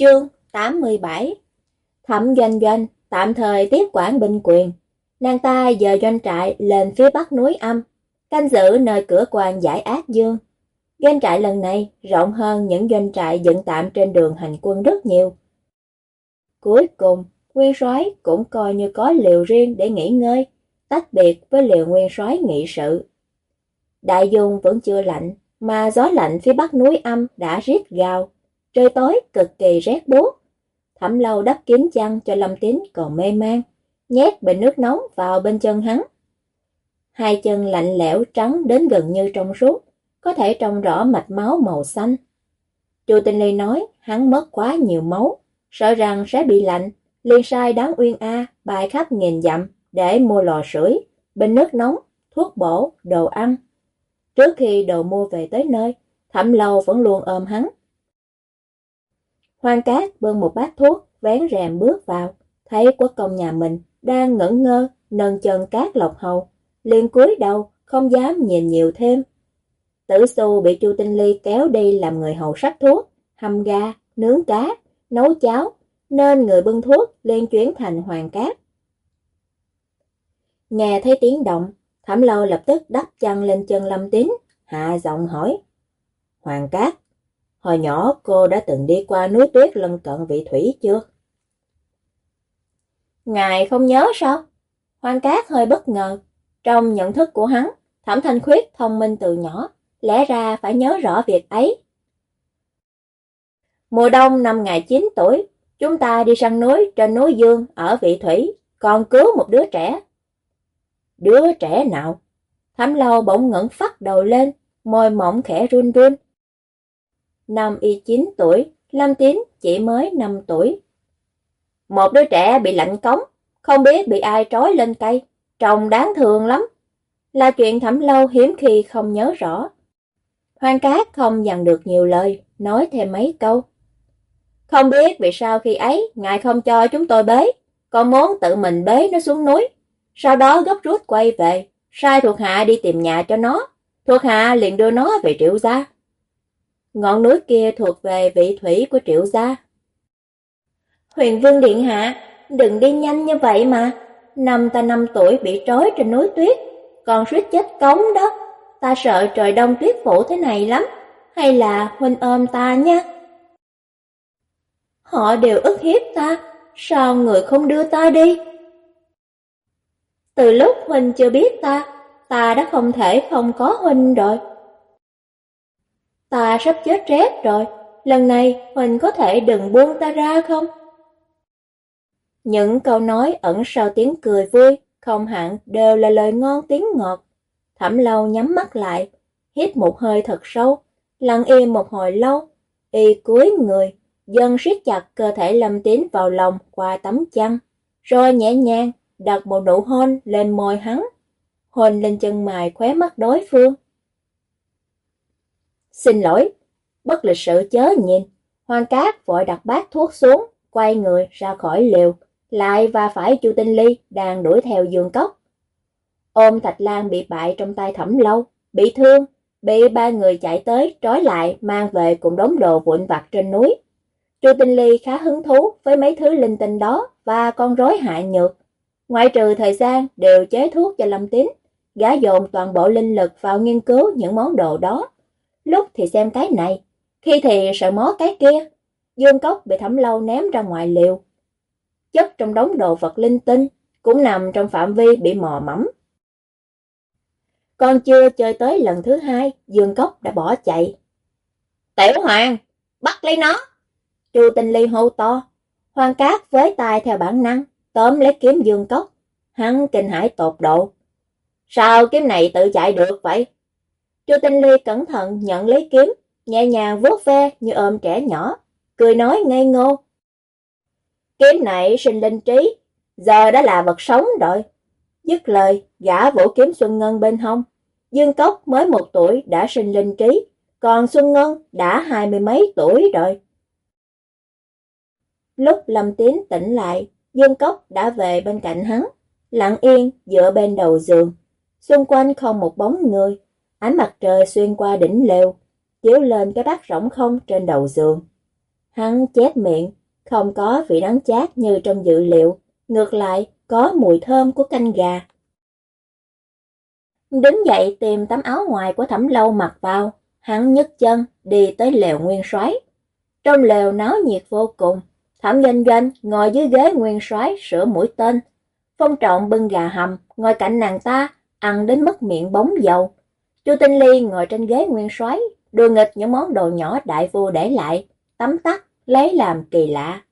Chương 87 Thẩm doanh doanh tạm thời tiếp quản binh quyền. Nàng ta dời doanh trại lên phía bắc núi âm, canh giữ nơi cửa quan giải ác dương. Doanh trại lần này rộng hơn những doanh trại dựng tạm trên đường hành quân rất nhiều. Cuối cùng, nguyên soái cũng coi như có liều riêng để nghỉ ngơi, tách biệt với liều nguyên soái nghị sự. Đại dung vẫn chưa lạnh, mà gió lạnh phía bắc núi âm đã rít gào, trời tối cực kỳ rét buốt. Thẩm lâu đắp kín chăn cho Lâm Tín còn mê man, nhét bình nước nóng vào bên chân hắn. Hai chân lạnh lẽo trắng đến gần như trong suốt, có thể trông rõ mạch máu màu xanh. Chu Tinh Ly nói hắn mất quá nhiều máu, sợ rằng sẽ bị lạnh, liền sai đáng uyên A bài khắp nghìn dặm để mua lò sưởi, bình nước nóng, thuốc bổ, đồ ăn. Trước khi đồ mua về tới nơi, Thẩm Lâu vẫn luôn ôm hắn. Hoang Cát bưng một bát thuốc, vén rèm bước vào, thấy quốc công nhà mình đang ngẩn ngơ, nâng chân cát lọc hầu, liền cúi đầu, không dám nhìn nhiều thêm. Tử xu bị Chu Tinh Ly kéo đi làm người hầu sắc thuốc, hầm gà, nướng cá, nấu cháo, nên người bưng thuốc lên chuyển thành hoàng cát. Nghe thấy tiếng động, Thẩm lâu lập tức đắp chăn lên chân Lâm Tín, hạ giọng hỏi. Hoàng cát, hồi nhỏ cô đã từng đi qua núi tuyết lân cận vị thủy chưa? Ngài không nhớ sao? Hoàng cát hơi bất ngờ. Trong nhận thức của hắn, Thẩm Thanh Khuyết thông minh từ nhỏ, lẽ ra phải nhớ rõ việc ấy. Mùa đông năm ngày 9 tuổi, chúng ta đi săn núi trên núi Dương ở vị thủy, còn cứu một đứa trẻ. Đứa trẻ nào? Thẩm lâu bỗng ngẩng phát đầu lên, môi mỏng khẽ run run. Năm y 9 tuổi, Lâm Tín chỉ mới 5 tuổi. Một đứa trẻ bị lạnh cống, không biết bị ai trói lên cây, trông đáng thương lắm. Là chuyện thẩm lâu hiếm khi không nhớ rõ. Hoàng cát không dằn được nhiều lời, nói thêm mấy câu. Không biết vì sao khi ấy ngài không cho chúng tôi bế, còn muốn tự mình bế nó xuống núi. Sau đó gấp rút quay về, sai thuộc hạ đi tìm nhà cho nó. Thuộc hạ liền đưa nó về triệu gia. Ngọn núi kia thuộc về vị thủy của triệu gia. Huyền Vương Điện Hạ, đừng đi nhanh như vậy mà. Năm ta năm tuổi bị trói trên núi tuyết, còn suýt chết cống đó. Ta sợ trời đông tuyết phủ thế này lắm. Hay là Huynh ôm ta nha. Họ đều ức hiếp ta, sao người không đưa ta đi? Từ lúc Huynh chưa biết ta, ta đã không thể không có Huynh rồi. Ta sắp chết rét rồi, lần này Huynh có thể đừng buông ta ra không? Những câu nói ẩn sau tiếng cười vui, không hẳn đều là lời ngon tiếng ngọt. Thẩm lâu nhắm mắt lại, hít một hơi thật sâu, lặng im một hồi lâu, y cúi người, dần siết chặt cơ thể lâm tín vào lòng qua tấm chăn, rồi nhẹ nhàng đặt một nụ hôn lên môi hắn, hôn lên chân mày khóe mắt đối phương. Xin lỗi, bất lịch sự chớ nhìn, Hoàng cát vội đặt bát thuốc xuống, quay người ra khỏi liều, lại và phải Chu Tinh Ly đang đuổi theo Dương Cốc. Ôm Thạch Lan bị bại trong tay thẩm lâu, bị thương, bị ba người chạy tới trói lại mang về cùng đống đồ vụn vặt trên núi. Chu Tinh Ly khá hứng thú với mấy thứ linh tinh đó và con rối hạ nhược. Ngoại trừ thời gian đều chế thuốc cho Lâm Tín, gã dồn toàn bộ linh lực vào nghiên cứu những món đồ đó. Lúc thì xem cái này, khi thì sợ mó cái kia. Dương Cốc bị thẩm lâu ném ra ngoài liều, chất trong đống đồ vật linh tinh, cũng nằm trong phạm vi bị mò mẫm. Con chưa chơi tới lần thứ hai, Dương Cốc đã bỏ chạy. Tiểu Hoàng, bắt lấy nó! Chu Tinh Ly hô to. Hoàng Cát với tay theo bản năng, tóm lấy kiếm Dương Cốc. Hắn kinh hãi tột độ. Sao kiếm này tự chạy được vậy? Chu Tinh Ly cẩn thận nhận lấy kiếm, nhẹ nhàng vuốt ve như ôm trẻ nhỏ, cười nói ngây ngô. Kiếm này sinh linh trí, giờ đã là vật sống rồi. Dứt lời, gã vỗ kiếm Xuân Ngân bên hông. Dương Cốc mới một tuổi đã sinh linh trí, còn Xuân Ngân đã hai mươi mấy tuổi rồi. Lúc Lâm Tiến tỉnh lại, Dương Cốc đã về bên cạnh hắn, lặng yên dựa bên đầu giường. Xung quanh không một bóng người, ánh mặt trời xuyên qua đỉnh lều, chiếu lên cái bát rỗng không trên đầu giường. Hắn chép miệng, không có vị đắng chát như trong dự liệu, ngược lại có mùi thơm của canh gà. Đứng dậy tìm tấm áo ngoài của thẩm lâu mặc vào, hắn nhấc chân đi tới lều nguyên soái. Trong lều náo nhiệt vô cùng, thẩm doanh doanh ngồi dưới ghế nguyên soái sửa mũi tên. Phong trọng bưng gà hầm, ngồi cạnh nàng ta, ăn đến mất miệng bóng dầu. Chu Tinh Ly ngồi trên ghế nguyên soái, đùa nghịch những món đồ nhỏ đại vua để lại, tắm tắt, lấy làm kỳ lạ.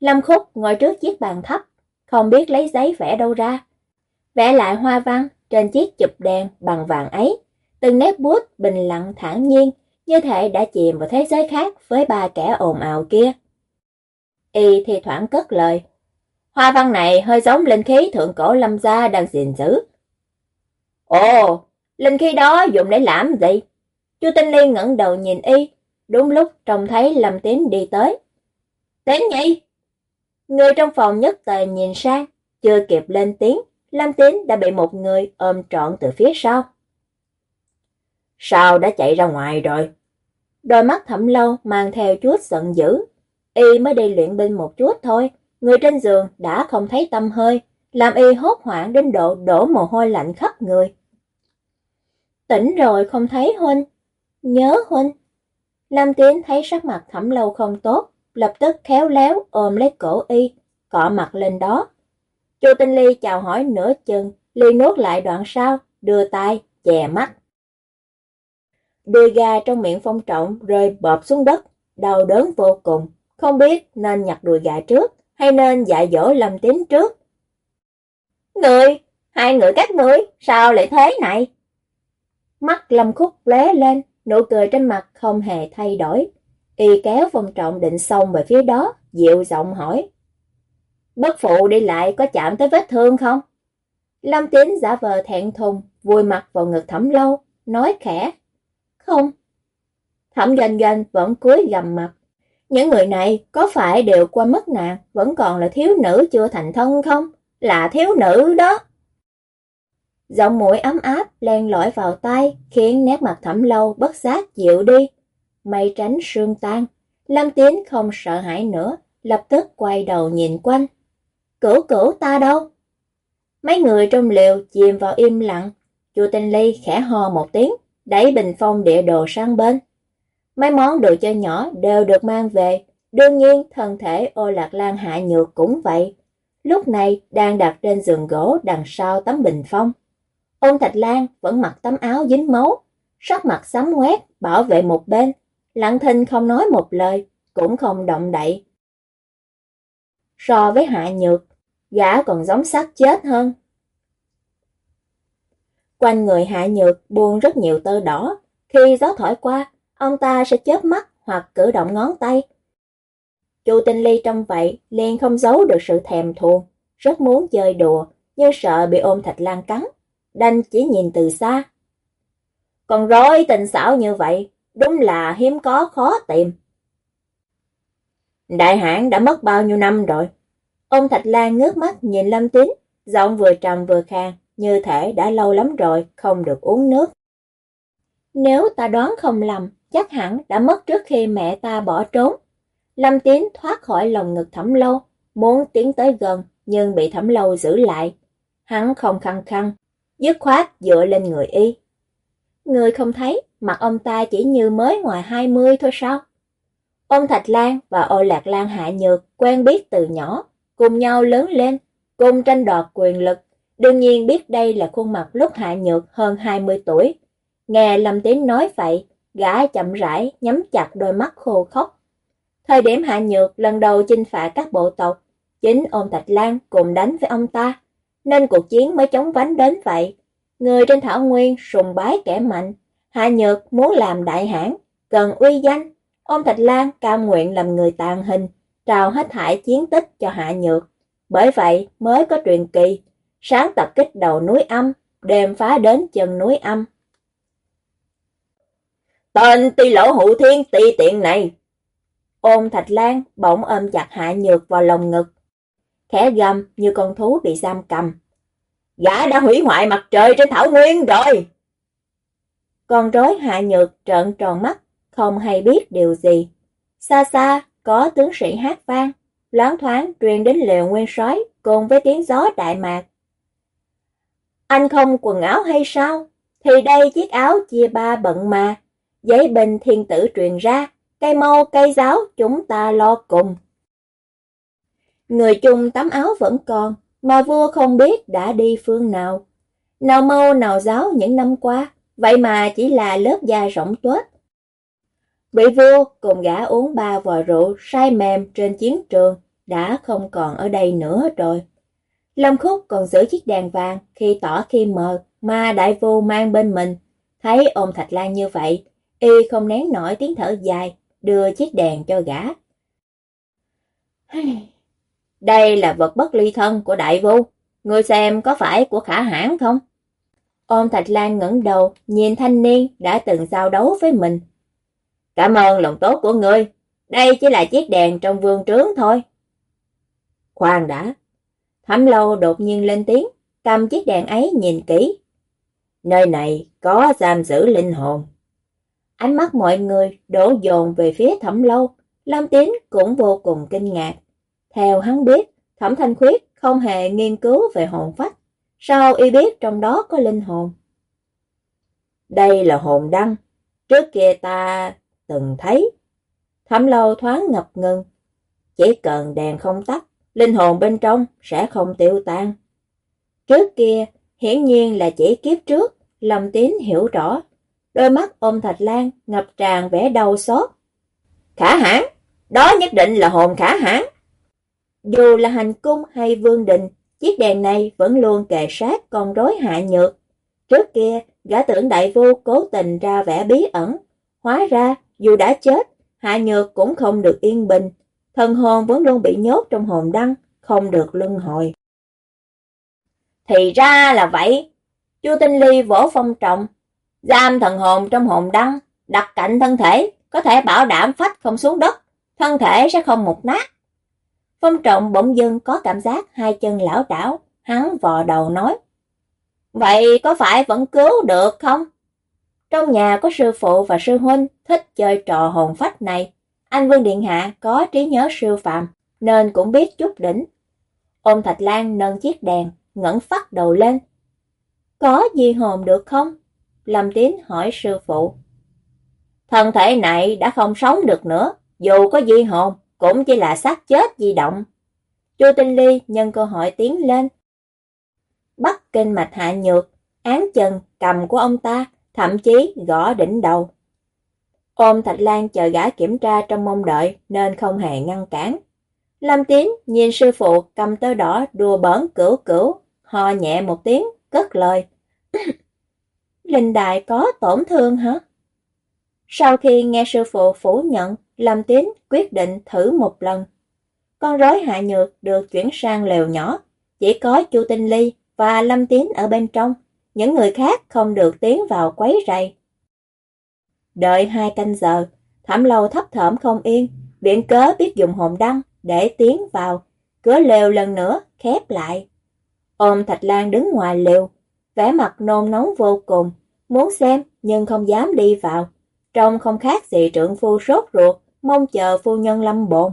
Lâm Khúc ngồi trước chiếc bàn thấp, không biết lấy giấy vẽ đâu ra. Vẽ lại hoa văn trên chiếc chụp đèn bằng vàng ấy, từng nét bút bình lặng thản nhiên, như thể đã chìm vào thế giới khác với ba kẻ ồn ào kia. Y thì thoảng cất lời. Hoa văn này hơi giống linh khí thượng cổ lâm gia đang gìn giữ. Ồ, linh khí đó dùng để làm gì? Chu Tinh Liên ngẩng đầu nhìn Y, đúng lúc trông thấy Lâm Tín đi tới. Tín nhỉ? Người trong phòng nhất tề nhìn sang, chưa kịp lên tiếng, Lâm Tín đã bị một người ôm trọn từ phía sau. Sao đã chạy ra ngoài rồi? Đôi mắt thẩm lâu mang theo chút giận dữ. Y mới đi luyện binh một chút thôi, người trên giường đã không thấy tâm hơi, làm Y hốt hoảng đến độ đổ mồ hôi lạnh khắp người. Tỉnh rồi không thấy Huynh, nhớ Huynh. Lâm Tiến thấy sắc mặt thẩm lâu không tốt, lập tức khéo léo ôm lấy cổ Y, cọ mặt lên đó. Chu Tinh Ly chào hỏi nửa chừng, Ly nuốt lại đoạn sau, đưa tay, chè mắt. Đuôi gà trong miệng phong trọng rơi bọp xuống đất, đau đớn vô cùng, không biết nên nhặt đùi gà trước hay nên dạy dỗ Lâm Tín trước. Người, hai người các ngươi, sao lại thế này? Mắt Lâm Khúc lóe lên, nụ cười trên mặt không hề thay đổi. Y kéo phong trọng định xông về phía đó, dịu giọng hỏi. Bất phụ đi lại có chạm tới vết thương không? Lâm Tín giả vờ thẹn thùng, vùi mặt vào ngực thẩm lâu, nói khẽ. Không. Thẩm doanh doanh vẫn cúi gầm mặt. Những người này có phải đều qua mất nạn, vẫn còn là thiếu nữ chưa thành thân không? Là thiếu nữ đó. Giọng mũi ấm áp len lỏi vào tay, khiến nét mặt thẩm lâu bất giác dịu đi. Mây tránh sương tan, Lâm Tiến không sợ hãi nữa, lập tức quay đầu nhìn quanh. Cửu cửu ta đâu? Mấy người trong liều chìm vào im lặng, chu Tinh Ly khẽ ho một tiếng, đẩy bình phong địa đồ sang bên. Mấy món đồ chơi nhỏ đều được mang về, đương nhiên thân thể ô lạc lan hạ nhược cũng vậy. Lúc này đang đặt trên giường gỗ đằng sau tấm bình phong. Ôn Thạch Lan vẫn mặc tấm áo dính máu, sắc mặt xám quét, bảo vệ một bên. Lặng thinh không nói một lời, cũng không động đậy. So với hạ nhược, gã còn giống xác chết hơn. Quanh người hạ nhược buông rất nhiều tơ đỏ, khi gió thổi qua, ông ta sẽ chớp mắt hoặc cử động ngón tay. Chu Tinh Ly trong vậy liền không giấu được sự thèm thuồng, rất muốn chơi đùa, nhưng sợ bị ôm thạch lan cắn, đành chỉ nhìn từ xa. Còn rối tình xảo như vậy, đúng là hiếm có khó tìm. Đại hãn đã mất bao nhiêu năm rồi? Ông Thạch Lan ngước mắt nhìn Lâm Tín, giọng vừa trầm vừa khang, như thể đã lâu lắm rồi không được uống nước. Nếu ta đoán không lầm, chắc hẳn đã mất trước khi mẹ ta bỏ trốn. Lâm Tín thoát khỏi lòng ngực thẩm lâu, muốn tiến tới gần nhưng bị thẩm lâu giữ lại. Hắn không khăng khăng, dứt khoát dựa lên người y. Người không thấy, mặt ông ta chỉ như mới ngoài 20 thôi sao? Ông Thạch Lan và ô Lạc Lan Hạ Nhược quen biết từ nhỏ, cùng nhau lớn lên, cùng tranh đoạt quyền lực. Đương nhiên biết đây là khuôn mặt lúc Hạ Nhược hơn 20 tuổi. Nghe Lâm Tín nói vậy, gã chậm rãi nhắm chặt đôi mắt khô khóc. Thời điểm Hạ Nhược lần đầu chinh phạt các bộ tộc, chính ông Thạch Lan cùng đánh với ông ta, nên cuộc chiến mới chống vánh đến vậy. Người trên thảo nguyên sùng bái kẻ mạnh, Hạ Nhược muốn làm đại hãn, cần uy danh. Ông Thạch Lan cam nguyện làm người tàn hình, trào hết thải chiến tích cho Hạ Nhược. Bởi vậy mới có truyền kỳ, sáng tập kích đầu núi âm, đêm phá đến chân núi âm. Tên ti lỗ hụ thiên ti tiện này! Ôn Thạch Lan bỗng ôm chặt Hạ Nhược vào lòng ngực. Khẽ gầm như con thú bị giam cầm. Gã đã hủy hoại mặt trời trên thảo nguyên rồi! Con rối Hạ Nhược trợn tròn mắt, không hay biết điều gì. Xa xa, có tướng sĩ hát vang, loáng thoáng truyền đến liều nguyên sói cùng với tiếng gió đại mạc. Anh không quần áo hay sao? Thì đây chiếc áo chia ba bận mà, giấy bình thiên tử truyền ra, cây mâu cây giáo chúng ta lo cùng. Người chung tấm áo vẫn còn, mà vua không biết đã đi phương nào. Nào mâu nào giáo những năm qua, vậy mà chỉ là lớp da rỗng tuếch. Vị vua cùng gã uống ba vò rượu say mềm trên chiến trường đã không còn ở đây nữa rồi. Lâm Khúc còn giữ chiếc đèn vàng khi tỏ khi mờ mà đại vua mang bên mình. Thấy ôm Thạch Lan như vậy, y không nén nổi tiếng thở dài, đưa chiếc đèn cho gã. Đây là vật bất ly thân của đại vu, người xem có phải của khả hãn không? Ôn Thạch Lan ngẩng đầu, nhìn thanh niên đã từng giao đấu với mình. Cảm ơn lòng tốt của ngươi, đây chỉ là chiếc đèn trong vương trướng thôi. Khoan đã, Thẩm lâu đột nhiên lên tiếng, cầm chiếc đèn ấy nhìn kỹ. Nơi này có giam giữ linh hồn. Ánh mắt mọi người đổ dồn về phía thẩm lâu, Lam Tín cũng vô cùng kinh ngạc. Theo hắn biết, Thẩm Thanh Khuyết không hề nghiên cứu về hồn phách. Sao y biết trong đó có linh hồn? Đây là hồn đăng. Trước kia ta từng thấy. Thẩm lâu thoáng ngập ngừng. Chỉ cần đèn không tắt, linh hồn bên trong sẽ không tiêu tan. Trước kia, hiển nhiên là chỉ kiếp trước, Lâm Tín hiểu rõ. Đôi mắt ôm Thạch Lan ngập tràn vẻ đau xót. Khả hãn, đó nhất định là hồn khả hãn. Dù là hành cung hay vương đình, chiếc đèn này vẫn luôn kề sát con rối hạ nhược. Trước kia, gã tưởng đại vô cố tình ra vẻ bí ẩn. Hóa ra, dù đã chết, hạ nhược cũng không được yên bình. Thần hồn vẫn luôn bị nhốt trong hồn đăng, không được luân hồi. Thì ra là vậy. Chu Tinh Ly vỗ phong trọng, giam thần hồn trong hồn đăng, đặt cạnh thân thể, có thể bảo đảm phách không xuống đất, thân thể sẽ không mục nát. Phong trọng bỗng dưng có cảm giác hai chân lão đảo, hắn vò đầu nói. Vậy có phải vẫn cứu được không? Trong nhà có sư phụ và sư huynh thích chơi trò hồn phách này. Anh Vương Điện Hạ có trí nhớ siêu phạm, nên cũng biết chút đỉnh. Ôm Thạch Lan nâng chiếc đèn, ngẩng phát đầu lên. Có gì hồn được không? Lâm Tín hỏi sư phụ. Thân thể này đã không sống được nữa, dù có di hồn, cũng chỉ là xác chết di động. Chu Tinh Ly nhân cơ hội tiến lên. Bắt kinh mạch hạ nhược, án chân, cầm của ông ta, thậm chí gõ đỉnh đầu. Ôm Thạch Lan chờ gã kiểm tra trong mong đợi nên không hề ngăn cản. Lâm Tín nhìn sư phụ cầm tơ đỏ đùa bỡn cửu cửu, ho nhẹ một tiếng, cất lời. Linh Đại có tổn thương hả? Sau khi nghe sư phụ phủ nhận, Lâm Tín quyết định thử một lần. Con rối hạ nhược được chuyển sang lều nhỏ, chỉ có Chu Tinh Ly và Lâm Tín ở bên trong, những người khác không được tiến vào quấy rầy. Đợi hai canh giờ, thẩm lâu thấp thởm không yên, viện cớ biết dùng hồn đăng để tiến vào, cửa lều lần nữa khép lại. Ôm Thạch Lan đứng ngoài lều, vẻ mặt nôn nóng vô cùng, muốn xem nhưng không dám đi vào. Trông không khác gì trượng phu sốt ruột, mong chờ phu nhân lâm bồn.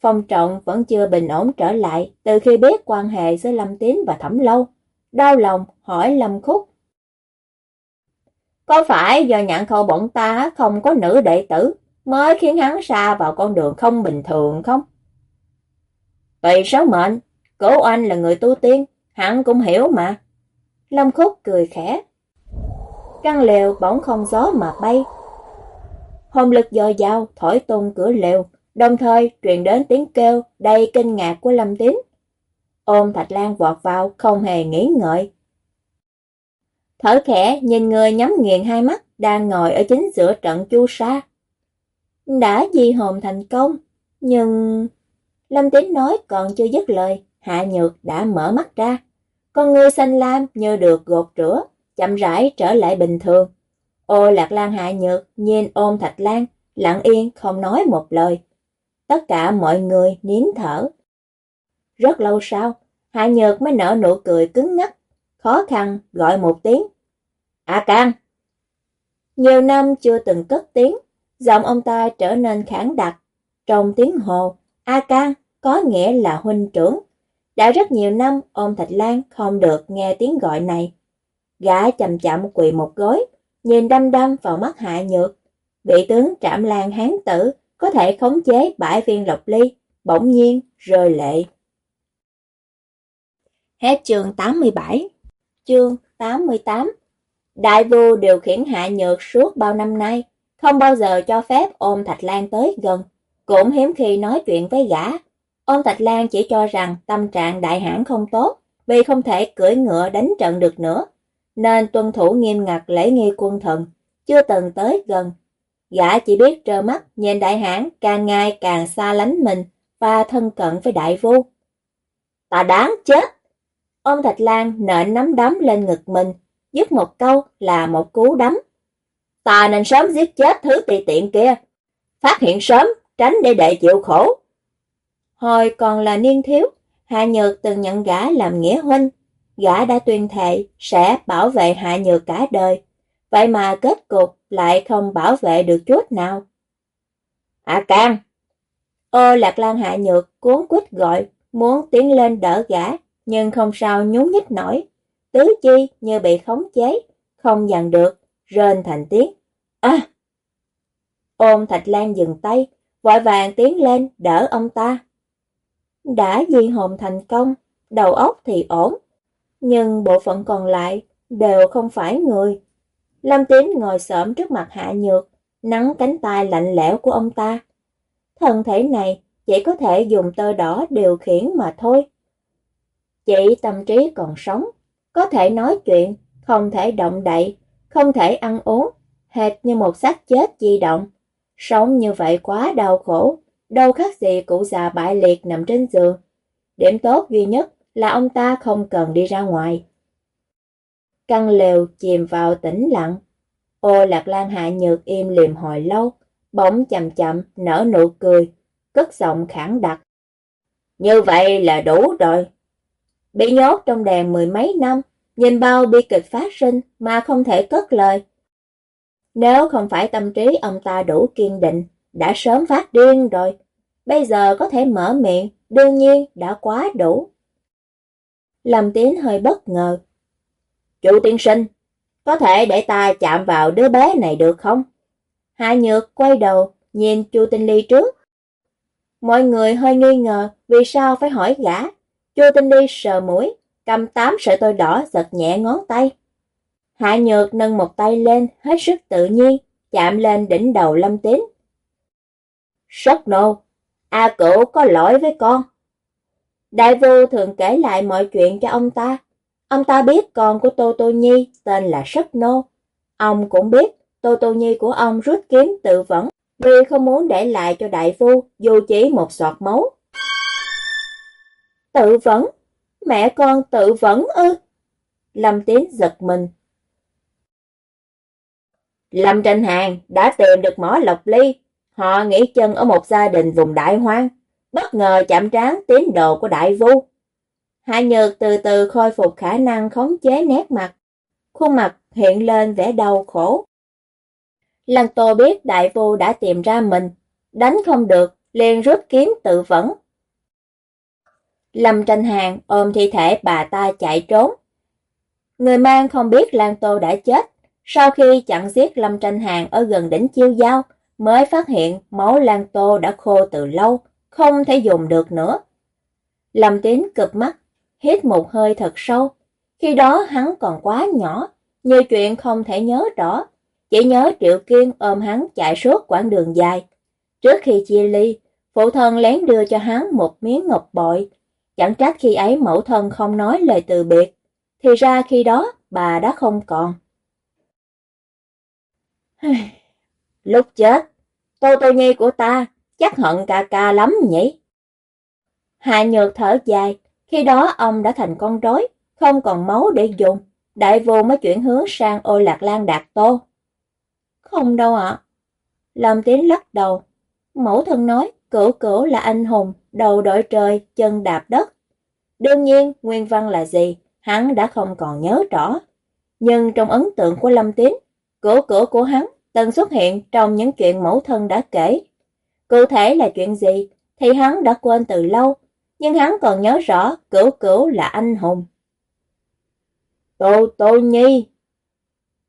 Phong trọng vẫn chưa bình ổn trở lại từ khi biết quan hệ giữa Lâm Tín và Thẩm Lâu. Đau lòng hỏi Lâm Khúc. Có phải do nhận khâu bọn ta không có nữ đệ tử mới khiến hắn xa vào con đường không bình thường không? Tùy số mệnh, cố anh là người tu tiên, hắn cũng hiểu mà. Lâm Khúc cười khẽ. Căn lều bỗng không gió mà bay. Hồn lực dồi dào thổi tung cửa lều, đồng thời truyền đến tiếng kêu đầy kinh ngạc của Lâm Tín. Ôm Thạch Lan vọt vào không hề nghĩ ngợi. Thở khẽ nhìn người nhắm nghiền hai mắt đang ngồi ở chính giữa trận chu sa. Đã di hồn thành công, nhưng... Lâm Tín nói còn chưa dứt lời, Hạ Nhược đã mở mắt ra. Con người xanh lam như được gột rửa, chậm rãi trở lại bình thường. Ô Lạc Lan Hạ Nhược nhìn ôm Thạch Lan, lặng yên không nói một lời. Tất cả mọi người nín thở. Rất lâu sau, Hạ Nhược mới nở nụ cười cứng ngắc, khó khăn gọi một tiếng. A Can! Nhiều năm chưa từng cất tiếng, giọng ông ta trở nên khản đặc. Trong tiếng Hồ, A Can có nghĩa là huynh trưởng. Đã rất nhiều năm ôm Thạch Lan không được nghe tiếng gọi này. Gã chậm chậm quỳ một gối, nhìn đăm đăm vào mắt Hạ Nhược. Vị tướng Trạm Lan Hán Tử có thể khống chế bãi viên lộc ly, bỗng nhiên rơi lệ. Hết chương 87 Chương 88 Đại vua điều khiển Hạ Nhược suốt bao năm nay, không bao giờ cho phép ôm Thạch Lan tới gần, cũng hiếm khi nói chuyện với gã. ôm Thạch Lan chỉ cho rằng tâm trạng đại hãn không tốt, vì không thể cưỡi ngựa đánh trận được nữa, nên tuân thủ nghiêm ngặt lễ nghi quân thần, chưa từng tới gần. Gã chỉ biết trơ mắt nhìn đại hãn càng ngày càng xa lánh mình và thân cận với đại vu. Ta đáng chết! ông Thạch Lan nện nắm đấm lên ngực mình, dứt một câu là một cú đấm. Ta nên sớm giết chết thứ tùy tiện kia. Phát hiện sớm, tránh để đệ chịu khổ. Hồi còn là niên thiếu, Hạ Nhược từng nhận gã làm nghĩa huynh. Gã đã tuyên thệ sẽ bảo vệ Hạ Nhược cả đời. Vậy mà kết cục lại không bảo vệ được chút nào. À Can! Ô Lạc Lan Hạ Nhược cuốn quýt gọi, muốn tiến lên đỡ gã, nhưng không sao nhún nhích nổi. Tứ chi như bị khống chế, không dằn được, rên thành tiếng. À! Ôm Thạch Lan dừng tay, vội vàng tiến lên đỡ ông ta. Đã di hồn thành công, đầu óc thì ổn, nhưng bộ phận còn lại đều không phải người. Lâm Tín ngồi xổm trước mặt Hạ Nhược, nắng cánh tay lạnh lẽo của ông ta. Thân thể này chỉ có thể dùng tơ đỏ điều khiển mà thôi. Chị tâm trí còn sống, có thể nói chuyện, không thể động đậy, không thể ăn uống, hệt như một xác chết di động. Sống như vậy quá đau khổ, đâu khác gì cụ già bại liệt nằm trên giường. Điểm tốt duy nhất là ông ta không cần đi ra ngoài. Căn lều chìm vào tĩnh lặng. Ô Lạc Lan Hạ Nhược im liềm hồi lâu, bỗng chậm chậm nở nụ cười, cất giọng khẳng đặc. Như vậy là đủ rồi. Bị nhốt trong đèn mười mấy năm, nhìn bao bi kịch phát sinh mà không thể cất lời. Nếu không phải tâm trí ông ta đủ kiên định, đã sớm phát điên rồi. Bây giờ có thể mở miệng, đương nhiên đã quá đủ. Lâm Tiến hơi bất ngờ. Chủ tiên sinh, có thể để ta chạm vào đứa bé này được không? Hạ Nhược quay đầu, nhìn Chu Tinh Ly trước. Mọi người hơi nghi ngờ vì sao phải hỏi gã. Chu Tinh Ly sờ mũi, cầm tám sợi tơ đỏ giật nhẹ ngón tay. Hạ Nhược nâng một tay lên, hết sức tự nhiên, chạm lên đỉnh đầu Lâm Tín. Sốc nô, A cửu có lỗi với con. Đại vu thường kể lại mọi chuyện cho ông ta. Ông ta biết con của Tô Tô Nhi tên là Sất Nô. Ông cũng biết Tô Tô Nhi của ông rút kiếm tự vẫn, vì không muốn để lại cho đại phu dù chỉ một giọt máu. Tự vẫn? Mẹ con tự vẫn ư? Lâm Tiến giật mình. Lâm Tranh Hàng đã tìm được mỏ lộc ly. Họ nghỉ chân ở một gia đình vùng đại hoang. Bất ngờ chạm trán tín đồ của đại vu. Hạ Nhược từ từ khôi phục khả năng khống chế nét mặt. Khuôn mặt hiện lên vẻ đau khổ. Lăng Tô biết đại vu đã tìm ra mình. Đánh không được, liền rút kiếm tự vẫn. Lâm tranh hàng ôm thi thể bà ta chạy trốn. Người mang không biết Lan Tô đã chết. Sau khi chặn giết Lâm tranh hàng ở gần đỉnh chiêu giao, mới phát hiện máu Lan Tô đã khô từ lâu, không thể dùng được nữa. Lâm Tín cực mắt, hít một hơi thật sâu. Khi đó hắn còn quá nhỏ, nhiều chuyện không thể nhớ rõ. Chỉ nhớ Triệu Kiên ôm hắn chạy suốt quãng đường dài. Trước khi chia ly, phụ thân lén đưa cho hắn một miếng ngọc bội. Chẳng trách khi ấy mẫu thân không nói lời từ biệt. Thì ra khi đó bà đã không còn. Lúc chết, Tô Tô Nhi của ta chắc hận ca ca lắm nhỉ? Hạ nhược thở dài, khi đó ông đã thành con rối, không còn máu để dùng. Đại vô mới chuyển hướng sang ô lạc lan đạt tô. Không đâu ạ. Lâm Tiến lắc đầu. Mẫu thân nói, cửu cửu là anh hùng, đầu đội trời, chân đạp đất. Đương nhiên, nguyên văn là gì, hắn đã không còn nhớ rõ. Nhưng trong ấn tượng của Lâm Tiến, cửu cửu của hắn từng xuất hiện trong những chuyện mẫu thân đã kể. Cụ thể là chuyện gì thì hắn đã quên từ lâu, nhưng hắn còn nhớ rõ cửu cửu là anh hùng. Tô Tô Nhi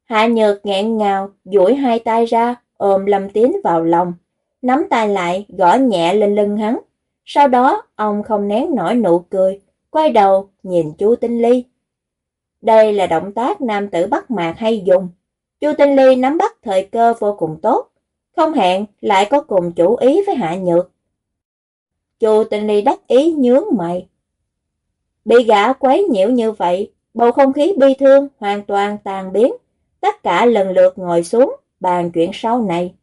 Hạ nhược nghẹn ngào, duỗi hai tay ra, ôm Lâm Tín vào lòng, nắm tay lại, gõ nhẹ lên lưng hắn. Sau đó, ông không nén nổi nụ cười, quay đầu nhìn Chu Tinh Ly. Đây là động tác nam tử bắt mạc hay dùng. Chu Tinh Ly nắm bắt thời cơ vô cùng tốt, không hẹn lại có cùng chủ ý với Hạ Nhược. Chu tình Ly đắc ý nhướng mày. Bị gã quấy nhiễu như vậy, bầu không khí bi thương hoàn toàn tàn biến, tất cả lần lượt ngồi xuống bàn chuyện sau này.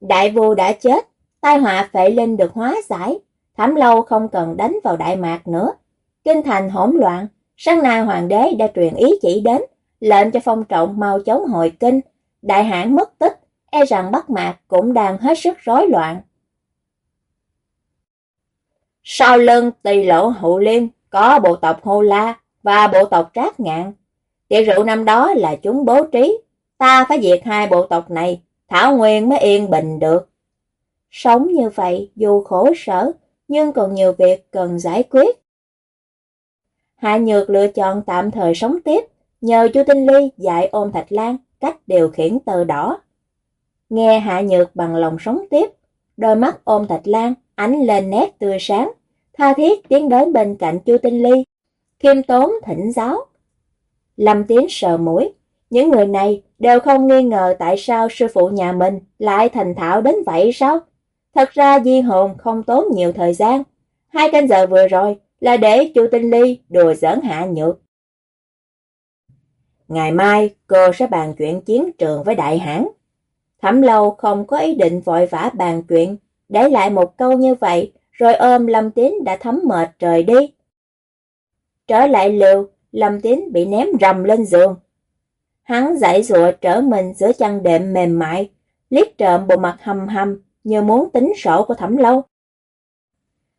Đại vua đã chết, tai họa phệ linh được hóa giải, thảm lâu không cần đánh vào Đại Mạc nữa. Kinh thành hỗn loạn, sáng nay hoàng đế đã truyền ý chỉ đến, lệnh cho phong trọng mau chống hội kinh, đại hãn mất tích, e rằng Bắc Mạc cũng đang hết sức rối loạn. Sau lưng tỳ lộ hụ liên có bộ tộc Hô La và bộ tộc Trác Ngạn. Tiệc rượu năm đó là chúng bố trí, ta phải diệt hai bộ tộc này, Thảo Nguyên mới yên bình được. Sống như vậy dù khổ sở, nhưng còn nhiều việc cần giải quyết. Hạ Nhược lựa chọn tạm thời sống tiếp, nhờ chu Tinh Ly dạy ôm Thạch Lan cách điều khiển tờ đỏ. Nghe Hạ Nhược bằng lòng sống tiếp, đôi mắt ôm Thạch Lan ánh lên nét tươi sáng, tha thiết tiến đến bên cạnh chu Tinh Ly, khiêm tốn thỉnh giáo. Lâm Tiến sờ mũi, những người này đều không nghi ngờ tại sao sư phụ nhà mình lại thành thạo đến vậy sao? Thật ra Di Hồn không tốn nhiều thời gian. Hai canh giờ vừa rồi là để chu Tinh Ly đùa giỡn hạ nhược. Ngày mai cô sẽ bàn chuyện chiến trường với đại hãn. Thẩm lâu không có ý định vội vã bàn chuyện, để lại một câu như vậy, rồi ôm Lâm Tín đã thấm mệt trời đi. Trở lại liều, Lâm Tín bị ném rầm lên giường. Hắn giải dụa trở mình giữa chăn đệm mềm mại, liếc trộm bộ mặt hầm hầm như muốn tính sổ của thẩm lâu.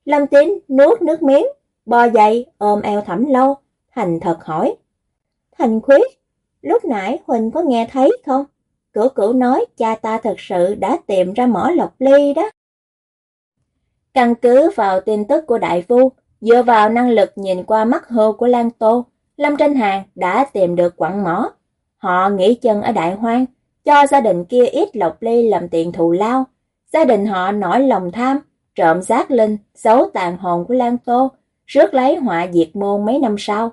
Lâm Tín nuốt nước miếng, bò dậy ôm eo thẩm lâu, thành thật hỏi. Thành khuyết, lúc nãy Huỳnh có nghe thấy không? Cửu cửu nói cha ta thật sự đã tìm ra mỏ lộc ly đó. Căn cứ vào tin tức của đại phu, dựa vào năng lực nhìn qua mắt hô của Lan Tô, Lâm Tranh Hàng đã tìm được quặng mỏ. Họ nghỉ chân ở Đại Hoang, cho gia đình kia ít lộc ly làm tiền thù lao. Gia đình họ nổi lòng tham, trộm giác linh, giấu tàn hồn của Lan Tô, rước lấy họa diệt môn mấy năm sau.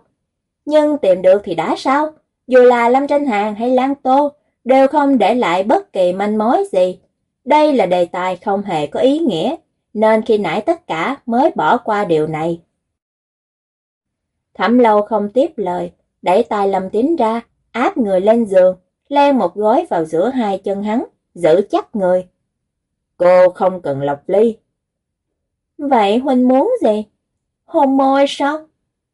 Nhưng tìm được thì đã sao? Dù là Lâm Tranh Hàng hay Lan Tô, đều không để lại bất kỳ manh mối gì. Đây là đề tài không hề có ý nghĩa, nên khi nãy tất cả mới bỏ qua điều này. Thẩm lâu không tiếp lời, đẩy tay Lâm Tín ra, áp người lên giường, len một gối vào giữa hai chân hắn, giữ chắc người. Cô không cần lọc ly. Vậy Huynh muốn gì? Hôn môi sao?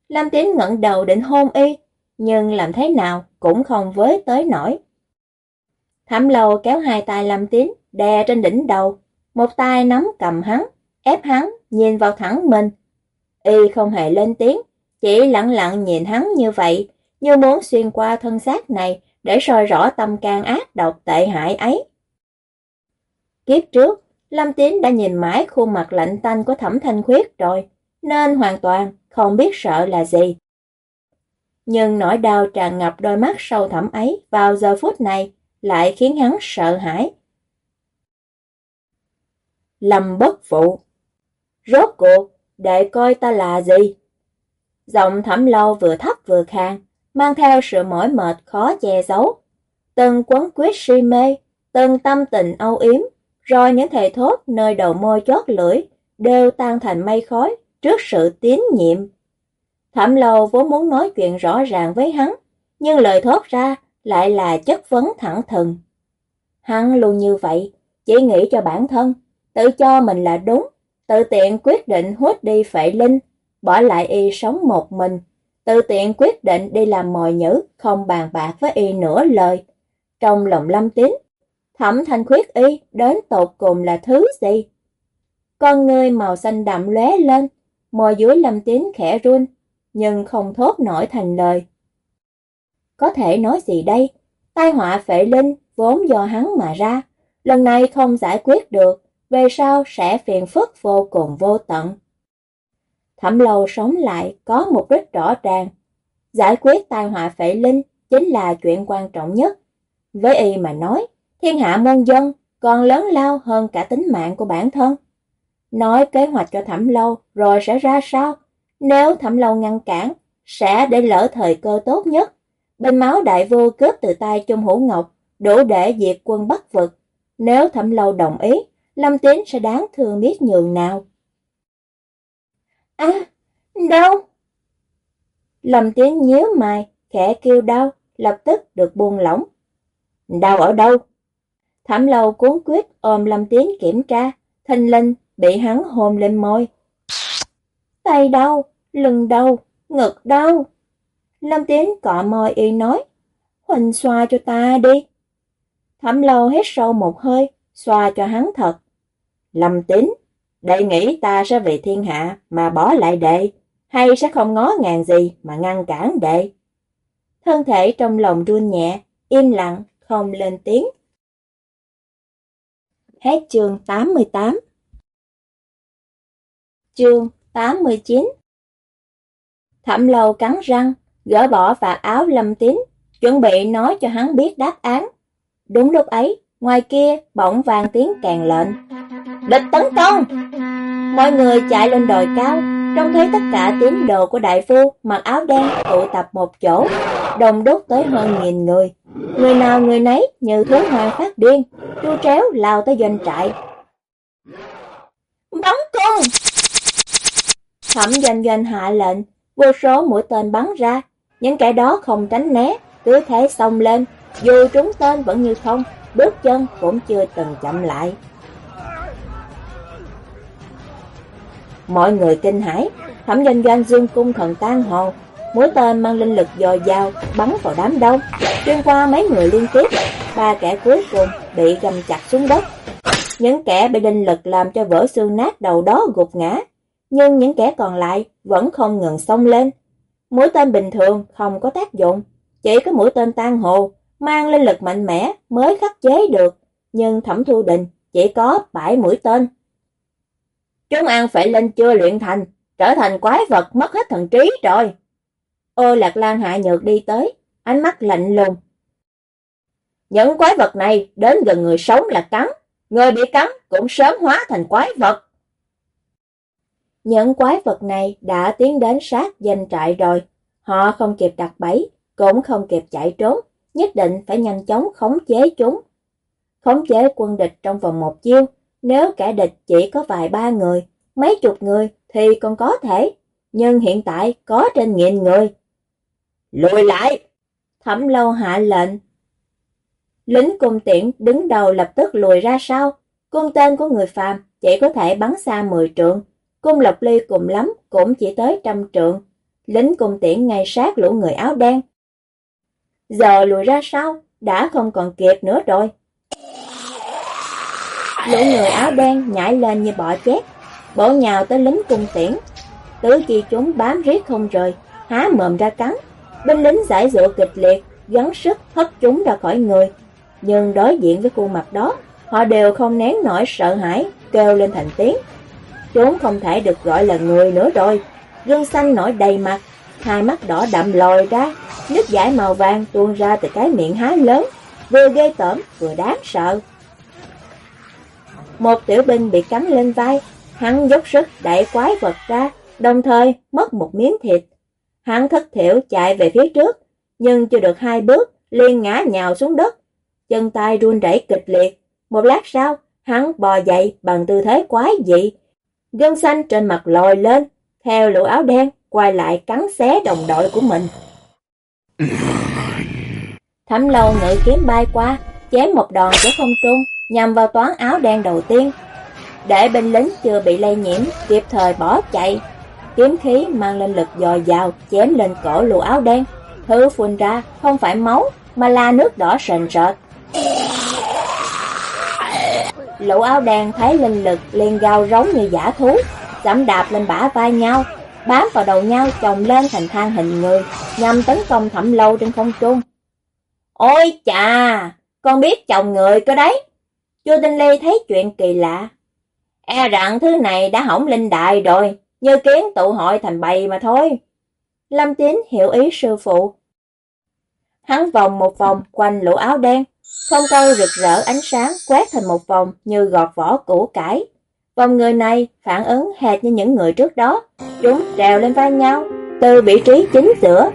Lâm Tín ngẩng đầu định hôn y, nhưng làm thế nào cũng không với tới nổi. Thẩm lâu kéo hai tay Lâm Tín, đè trên đỉnh đầu, một tay nắm cầm hắn, ép hắn nhìn vào thẳng mình. Y không hề lên tiếng, chỉ lặng lặng nhìn hắn như vậy, như muốn xuyên qua thân xác này để soi rõ tâm can ác độc tệ hại ấy. Kiếp trước, Lâm Tín đã nhìn mãi khuôn mặt lạnh tanh của Thẩm Thanh Khuyết rồi, nên hoàn toàn không biết sợ là gì. Nhưng nỗi đau tràn ngập đôi mắt sâu thẳm ấy vào giờ phút này lại khiến hắn sợ hãi. Lâm bất phụ Rốt cuộc, để coi ta là gì? Giọng thẩm lâu vừa thấp vừa khang, mang theo sự mỏi mệt khó che giấu. Từng quấn quyết si mê, từng tâm tình âu yếm, rồi những thề thốt nơi đầu môi chót lưỡi đều tan thành mây khói trước sự tín nhiệm. Thẩm lâu vốn muốn nói chuyện rõ ràng với hắn, nhưng lời thốt ra lại là chất vấn thẳng thừng. Hắn luôn như vậy, chỉ nghĩ cho bản thân, tự cho mình là đúng, tự tiện quyết định hút đi phệ linh, bỏ lại y sống một mình, tự tiện quyết định đi làm mồi nhữ, không bàn bạc với y nửa lời. Trong lòng lâm tín, thẩm thanh khuyết y đến tột cùng là thứ gì? Con người màu xanh đậm lóe lên, môi dưới lâm tín khẽ run, nhưng không thốt nổi thành lời. Có thể nói gì đây? Tai họa phệ linh vốn do hắn mà ra, lần này không giải quyết được, về sau sẽ phiền phức vô cùng vô tận. Thẩm lâu sống lại có mục đích rõ ràng. Giải quyết tai họa phệ linh chính là chuyện quan trọng nhất. Với y mà nói, thiên hạ môn dân còn lớn lao hơn cả tính mạng của bản thân. Nói kế hoạch cho thẩm lâu rồi sẽ ra sao? Nếu thẩm lâu ngăn cản, sẽ để lỡ thời cơ tốt nhất. Bên máu đại vô cướp từ tay Trung Hữu Ngọc, đủ để diệt quân bắt vực. Nếu thẩm lâu đồng ý, Lâm Tín sẽ đáng thương biết nhường nào. À, đau! Lâm Tín nhíu mày, khẽ kêu đau, lập tức được buông lỏng. Đau ở đâu? Thẩm lâu cuốn quyết ôm Lâm Tín kiểm tra, thanh linh bị hắn hôn lên môi. Tay đau, lưng đau, ngực đau. Lâm Tiến cọ môi y nói, Huỳnh xoa cho ta đi. Thẩm lâu hít sâu một hơi, xoa cho hắn thật. Lâm Tín, đệ nghĩ ta sẽ về thiên hạ mà bỏ lại đệ, hay sẽ không ngó ngàng gì mà ngăn cản đệ. Thân thể trong lòng run nhẹ, im lặng, không lên tiếng. Hết chương 88 Chương 89 Thẩm lâu cắn răng, gỡ bỏ vạt áo lâm tín, chuẩn bị nói cho hắn biết đáp án. Đúng lúc ấy, ngoài kia bỗng vang tiếng càng lệnh. Địch tấn công! Mọi người chạy lên đồi cao, trông thấy tất cả tín đồ của đại phu mặc áo đen tụ tập một chỗ, đồng đúc tới hơn nghìn người. Người nào người nấy như thú hoang phát điên, chu tréo lao tới doanh trại. Bắn cung! Thẩm doanh doanh hạ lệnh, vô số mũi tên bắn ra, những kẻ đó không tránh né, cứ thế xông lên, dù trúng tên vẫn như không, bước chân cũng chưa từng chậm lại. Mọi người kinh hãi, thẩm doanh doanh dương cung thần tan hồ, mũi tên mang linh lực dồi dào bắn vào đám đông, xuyên qua mấy người liên tiếp, ba kẻ cuối cùng bị gầm chặt xuống đất. Những kẻ bị linh lực làm cho vỡ xương nát đầu đó gục ngã, nhưng những kẻ còn lại vẫn không ngừng xông lên. Mũi tên bình thường không có tác dụng, chỉ có mũi tên tan hồ, mang lên lực mạnh mẽ mới khắc chế được, nhưng thẩm thu đình chỉ có 7 mũi tên. Chúng ăn phải lên chưa luyện thành, trở thành quái vật mất hết thần trí rồi. Ô Lạc Lan hạ nhược đi tới, ánh mắt lạnh lùng. Những quái vật này đến gần người sống là cắn, người bị cắn cũng sớm hóa thành quái vật. Những quái vật này đã tiến đến sát danh trại rồi, họ không kịp đặt bẫy, cũng không kịp chạy trốn, nhất định phải nhanh chóng khống chế chúng. Khống chế quân địch trong vòng một chiêu, nếu kẻ địch chỉ có vài ba người, mấy chục người thì còn có thể, nhưng hiện tại có trên nghìn người. Lùi lại! Thẩm lâu hạ lệnh. Lính cung tiễn đứng đầu lập tức lùi ra sau, cung tên của người phàm chỉ có thể bắn xa 10 trượng, cung lộc ly cùng lắm cũng chỉ tới trăm trượng. Lính cung tiễn ngay sát lũ người áo đen. Giờ lùi ra sau, đã không còn kịp nữa rồi. Lũ người áo đen nhảy lên như bọ chét, bổ nhào tới lính cung tiễn. Tứ chi chúng bám riết không rời, há mồm ra cắn. Binh lính giải dụ kịch liệt, gắng sức hất chúng ra khỏi người. Nhưng đối diện với khuôn mặt đó, họ đều không nén nổi sợ hãi, kêu lên thành tiếng. Trốn không thể được gọi là người nữa rồi. gân xanh nổi đầy mặt, hai mắt đỏ đậm lòi ra, nước giải màu vàng tuôn ra từ cái miệng há lớn, vừa ghê tởm vừa đáng sợ. Một tiểu binh bị cắn lên vai, hắn dốc sức đẩy quái vật ra, đồng thời mất một miếng thịt. Hắn thất thiểu chạy về phía trước, nhưng chưa được hai bước, liền ngã nhào xuống đất. Chân tay run rẩy kịch liệt. Một lát sau, hắn bò dậy bằng tư thế quái dị. Gân xanh trên mặt lòi lên, theo lũ áo đen quay lại cắn xé đồng đội của mình. Thẩm lâu ngự kiếm bay qua, chém một đòn của không trung, nhằm vào toán áo đen đầu tiên. Để binh lính chưa bị lây nhiễm, kịp thời bỏ chạy. Kiếm khí mang lên lực dồi dào, chém lên cổ lũ áo đen. Thứ phun ra không phải máu, mà là nước đỏ sền sệt. Lũ áo đen thấy linh lực liền gào rống như giả thú, dẫm đạp lên bả vai nhau, bám vào đầu nhau chồng lên thành thang hình người, nhằm tấn công thẩm lâu trên không trung. Ôi chà, con biết chồng người cơ đấy. Chua Tinh Ly thấy chuyện kỳ lạ. E rằng thứ này đã hỏng linh đại rồi, như kiến tụ hội thành bầy mà thôi. Lâm Tín hiểu ý sư phụ. Hắn vòng một vòng quanh lũ áo đen, phong câu rực rỡ ánh sáng quét thành một vòng như gọt vỏ củ cải. Vòng người này phản ứng hệt như những người trước đó, chúng trèo lên vai nhau, từ vị trí chính giữa.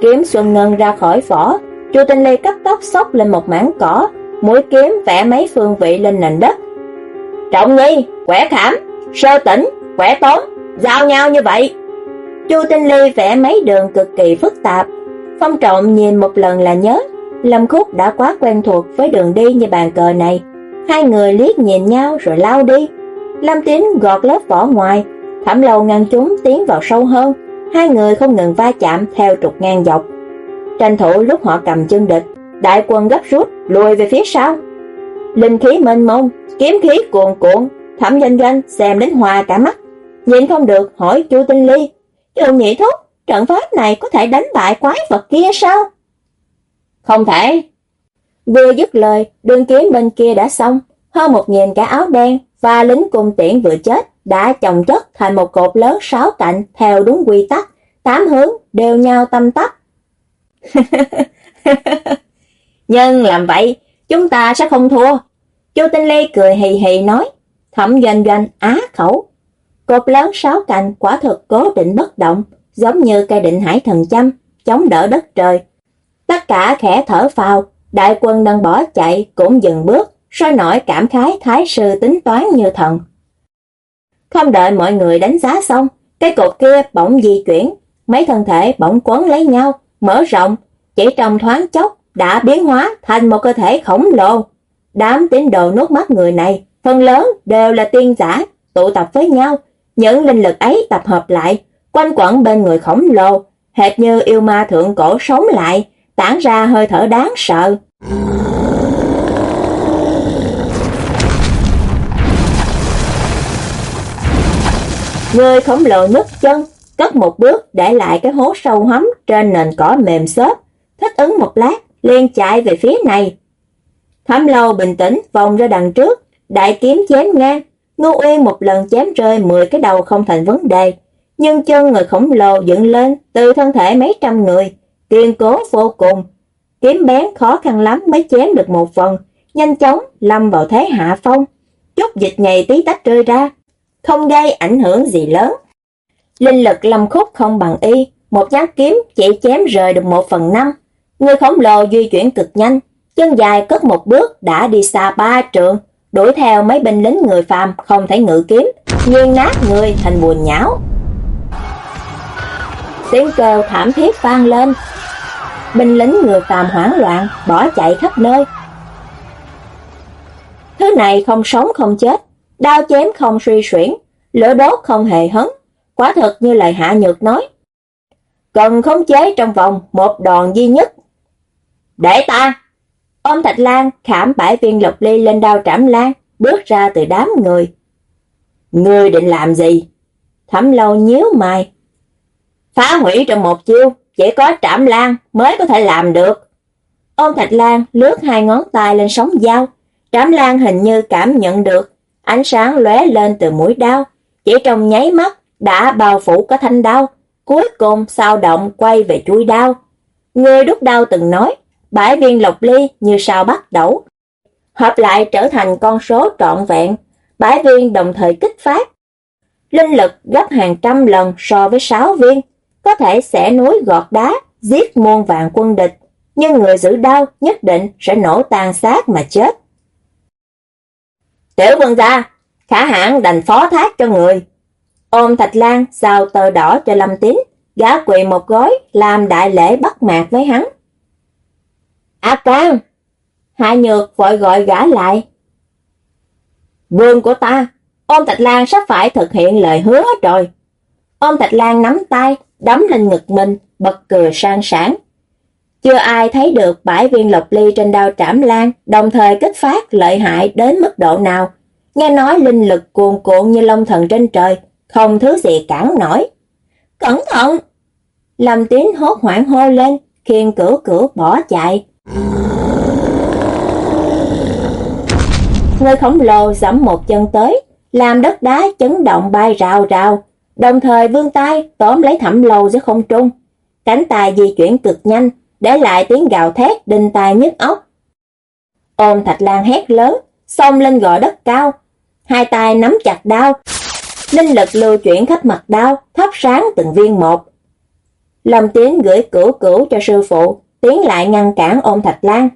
Kiếm xuân ngân ra khỏi vỏ, Chu Tinh Ly cắt tóc xốc lên một mảng cỏ, mũi kiếm vẽ mấy phương vị lên nền đất. Trọng nhi, quẻ khảm, sơ tỉnh, quẻ tốn, giao nhau như vậy. Chu Tinh Ly vẽ mấy đường cực kỳ phức tạp. Phong trọng nhìn một lần là nhớ, Lâm Khúc đã quá quen thuộc với đường đi như bàn cờ này. Hai người liếc nhìn nhau rồi lao đi. Lâm Tín gọt lớp vỏ ngoài, Thẩm Lâu ngăn chúng tiến vào sâu hơn. Hai người không ngừng va chạm theo trục ngang dọc. Tranh thủ lúc họ cầm chân địch, đại quân gấp rút lùi về phía sau. Linh khí mênh mông, kiếm khí cuồn cuộn, Thẩm Doanh Doanh xem đến hòa cả mắt. Nhìn không được hỏi Chu Tinh Ly, "Trường nhị thúc, trận pháp này có thể đánh bại quái vật kia sao?" "Không thể." Vừa dứt lời, đường kiếm bên kia đã xong, hơn một nghìn cả áo đen và lính cung tiễn vừa chết đã chồng chất thành một cột lớn sáu cạnh theo đúng quy tắc, tám hướng đều nhau tâm tắc. Nhưng làm vậy, chúng ta sẽ không thua. Chu Tinh Lê cười hì hì nói, thẩm doanh doanh á khẩu. Cột lớn sáu cạnh quả thực cố định bất động, giống như cây định hải thần châm, chống đỡ đất trời. Tất cả khẽ thở phào, đại quân đang bỏ chạy cũng dừng bước, sôi nổi cảm khái thái sư tính toán như thần. Không đợi mọi người đánh giá xong, cái cột kia bỗng di chuyển, mấy thân thể bỗng quấn lấy nhau, mở rộng, chỉ trong thoáng chốc đã biến hóa thành một cơ thể khổng lồ. Đám tín đồ nuốt mắt người này, phần lớn đều là tiên giả, tụ tập với nhau, những linh lực ấy tập hợp lại, quanh quẩn bên người khổng lồ, hệt như yêu ma thượng cổ sống lại, tản ra hơi thở đáng sợ. Người khổng lồ nứt chân, cất một bước để lại cái hố sâu hấm trên nền cỏ mềm xốp, thích ứng một lát, liền chạy về phía này. Thẩm lâu bình tĩnh vòng ra đằng trước, đại kiếm chém ngang, Ngô Uyên một lần chém rơi 10 cái đầu không thành vấn đề, nhưng chân người khổng lồ dựng lên từ thân thể mấy trăm người, kiên cố vô cùng. Kiếm bén khó khăn lắm mới chém được một phần, nhanh chóng lâm vào thế hạ phong. Chút dịch nhầy tí tách rơi ra, không gây ảnh hưởng gì lớn. Linh lực lâm khúc không bằng y, một nhát kiếm chỉ chém rời được một phần năm. Người khổng lồ di chuyển cực nhanh, chân dài cất một bước đã đi xa ba trượng, đuổi theo mấy binh lính người phàm không thể ngự kiếm, nghiêng nát người thành buồn nhão. Tiếng kêu thảm thiết vang lên. Binh lính người phàm hoảng loạn, bỏ chạy khắp nơi. Thứ này không sống không chết, đao chém không suy xuyển, lửa đốt không hề hấn, quả thật như lời Hạ Nhược nói. Cần khống chế trong vòng một đòn duy nhất. Để ta! Ôm Thạch Lan khảm bãi viên lục ly lên đao trảm lan, bước ra từ đám người. Ngươi định làm gì? Thẩm lâu nhíu mày. Phá hủy trong một chiêu, chỉ có trảm lan mới có thể làm được. Ôn Thạch Lan lướt hai ngón tay lên sóng dao. Trảm lan hình như cảm nhận được, ánh sáng lóe lên từ mũi đao. Chỉ trong nháy mắt đã bao phủ cả thanh đao, cuối cùng sao động quay về chuôi đao. Người đúc đao từng nói, bãi viên lộc ly như sao bắt đẩu. Hợp lại trở thành con số trọn vẹn, bãi viên đồng thời kích phát. Linh lực gấp hàng trăm lần so với sáu viên, có thể sẽ núi gọt đá, giết muôn vạn quân địch, nhưng người giữ đao nhất định sẽ nổ tàn sát mà chết. Tiểu quân gia, khả hãng đành phó thác cho người. Ôm Thạch Lan sao tờ đỏ cho Lâm Tín, gã quỳ một gói làm đại lễ bắt mạc với hắn. A Cang! Hạ Nhược vội gọi gã lại. Vương của ta, ôm Thạch Lan sắp phải thực hiện lời hứa rồi. Ôm Thạch Lan nắm tay, đấm lên ngực mình, bật cười sang sảng. Chưa ai thấy được bãi viên lộc ly trên đao trảm lan đồng thời kích phát lợi hại đến mức độ nào. Nghe nói linh lực cuồn cuộn như long thần trên trời, không thứ gì cản nổi. Cẩn thận! Lâm Tiến hốt hoảng hô lên, khiên cửu cửu bỏ chạy. Người khổng lồ giẫm một chân tới, làm đất đá chấn động bay rào rào, đồng thời vươn tay tóm lấy Thẩm Lâu giữa không trung. Cánh tay di chuyển cực nhanh, để lại tiếng gào thét đinh tai nhức óc. ôm Thạch Lan hét lớn, xông lên gò đất cao, hai tay nắm chặt đao. Linh lực lưu chuyển khắp mặt đao, thắp sáng từng viên một. Lâm Tiến gửi cửu cửu cho sư phụ, tiến lại ngăn cản ôm Thạch Lan.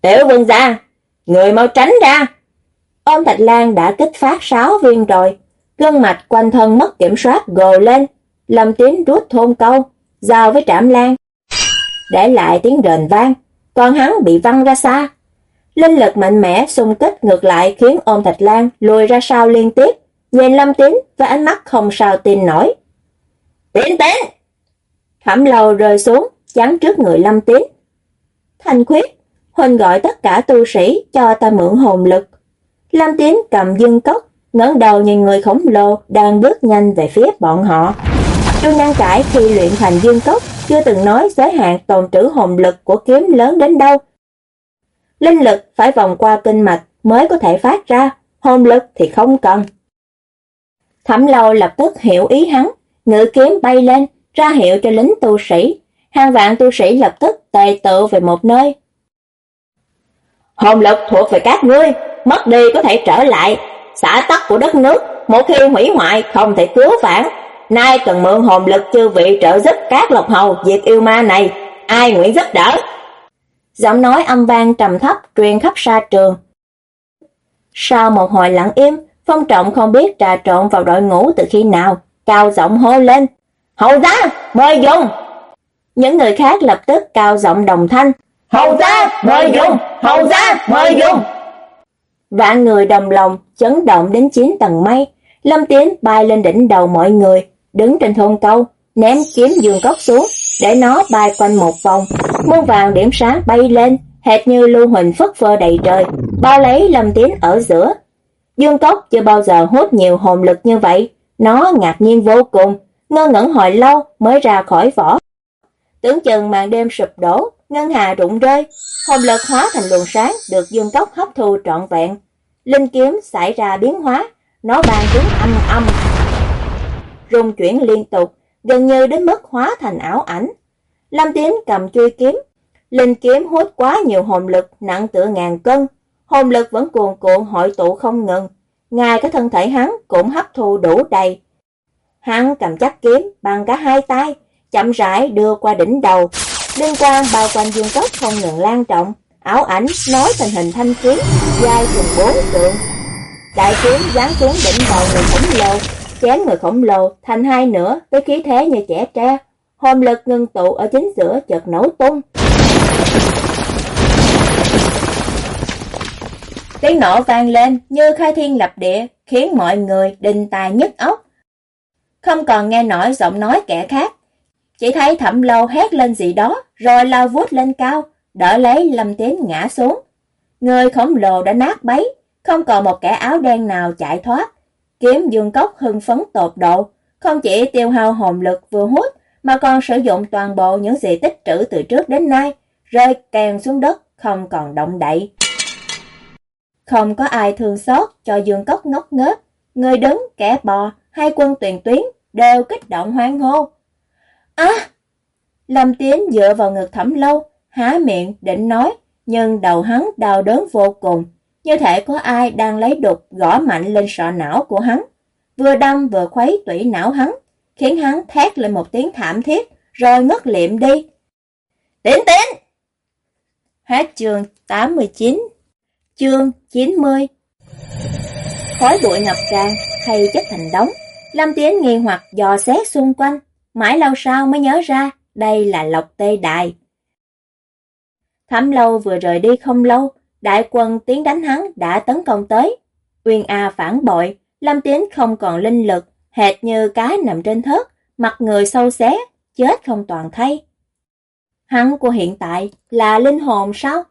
Tiểu vương gia, người mau tránh ra. Ôm Thạch Lan đã kích phát sáu viên rồi, gân mạch quanh thân mất kiểm soát gồ lên. Lâm Tiến rút thôn câu, giao với trảm lan. Để lại tiếng rền vang, còn hắn bị văng ra xa. Linh lực mạnh mẽ xung kích ngược lại khiến ôm Thạch Lan lùi ra sau liên tiếp, nhìn Lâm Tín với ánh mắt không sao tin nổi. tiến tiến Thẩm lầu rơi xuống, chắn trước người Lâm Tín. Thanh khuyết, Huỳnh gọi tất cả tu sĩ cho ta mượn hồn lực. Lâm Tín cầm dương cốc, ngẩng đầu nhìn người khổng lồ đang bước nhanh về phía bọn họ. Chu Năng Cải khi luyện thành dương cốc chưa từng nói giới hạn tồn trữ hồn lực của kiếm lớn đến đâu. Linh lực phải vòng qua kinh mạch mới có thể phát ra, hồn lực thì không cần. Thẩm lâu lập tức hiểu ý hắn, ngự kiếm bay lên, ra hiệu cho lính tu sĩ. Hàng vạn tu sĩ lập tức tề tự về một nơi. Hồn lực thuộc về các ngươi, mất đi có thể trở lại. Xã tắc của đất nước, một khi hủy hoại không thể cứu vãn. Nay cần mượn hồn lực chư vị trợ giúp các lộc hầu diệt yêu ma này. Ai nguyện giúp đỡ? Giọng nói âm vang trầm thấp truyền khắp xa trường. Sau một hồi lặng im, Phong Trọng không biết trà trộn vào đội ngũ từ khi nào, cao giọng hô lên. Hầu gia, mời dùng! Những người khác lập tức cao giọng đồng thanh. Hầu gia, mời dùng! Hầu gia, mời dùng! Vạn người đồng lòng, chấn động đến chín tầng mây. Lâm Tiến bay lên đỉnh đầu mọi người, đứng trên thôn câu, ném kiếm dương cốc xuống, để nó bay quanh một vòng. Muôn vàng điểm sáng bay lên, hệt như lưu huỳnh phất phơ đầy trời, bao lấy Lâm Tiến ở giữa. Dương cốc chưa bao giờ hút nhiều hồn lực như vậy, nó ngạc nhiên vô cùng, ngơ ngẩn hồi lâu mới ra khỏi vỏ. Tưởng chừng màn đêm sụp đổ, ngân hà rụng rơi, hồn lực hóa thành luồng sáng được dương cốc hấp thu trọn vẹn. Linh kiếm xảy ra biến hóa, nó ban tiếng âm âm. Rung chuyển liên tục, gần như đến mức hóa thành ảo ảnh. Lâm Tiến cầm chui kiếm, linh kiếm hút quá nhiều hồn lực nặng tựa ngàn cân, hồn lực vẫn cuồn cuộn hội tụ không ngừng, ngay cái thân thể hắn cũng hấp thu đủ đầy. Hắn cầm chắc kiếm bằng cả hai tay, chậm rãi đưa qua đỉnh đầu, liên quan bao quanh dương cốc không ngừng lan trọng, ảo ảnh nói tình hình thanh kiếm, dài chừng bốn tượng. Đại kiếm giáng xuống đỉnh đầu người khổng lồ, chém người khổng lồ thành hai nửa với khí thế như trẻ tre, hồn lực ngưng tụ ở chính giữa chợt nổ tung. Tiếng nổ vang lên như khai thiên lập địa, khiến mọi người đình tài nhức óc. Không còn nghe nổi giọng nói kẻ khác, chỉ thấy thẩm lâu hét lên gì đó, rồi lao vút lên cao, đỡ lấy lâm tiến ngã xuống. Người khổng lồ đã nát bấy, không còn một kẻ áo đen nào chạy thoát. Kiếm dương cốc hưng phấn tột độ, không chỉ tiêu hao hồn lực vừa hút, mà còn sử dụng toàn bộ những gì tích trữ từ trước đến nay, rơi kèm xuống đất, không còn động đậy. Không có ai thương xót cho dương cốc ngốc nghếch, người đứng, kẻ bò, hai quân tuyển tuyến đều kích động hoang hô. Á! Lâm Tiến dựa vào ngực thẩm lâu, há miệng định nói, nhưng đầu hắn đau đớn vô cùng, như thể có ai đang lấy đục gõ mạnh lên sọ não của hắn, vừa đâm vừa khuấy tủy não hắn, khiến hắn thét lên một tiếng thảm thiết, rồi ngất liệm đi. Tiến tiến! Hát chương 89 Chương 90 Khói bụi ngập tràn, hay chất thành đống, Lâm Tiến nghi hoặc dò xét xung quanh, mãi lâu sau mới nhớ ra đây là Lộc Tê Đại. Thẩm lâu vừa rời đi không lâu, đại quân tiến đánh hắn đã tấn công tới. Uyên A phản bội, Lâm Tiến không còn linh lực, hệt như cá nằm trên thớt, mặt người sâu xé, chết không toàn thay. Hắn của hiện tại là linh hồn sao?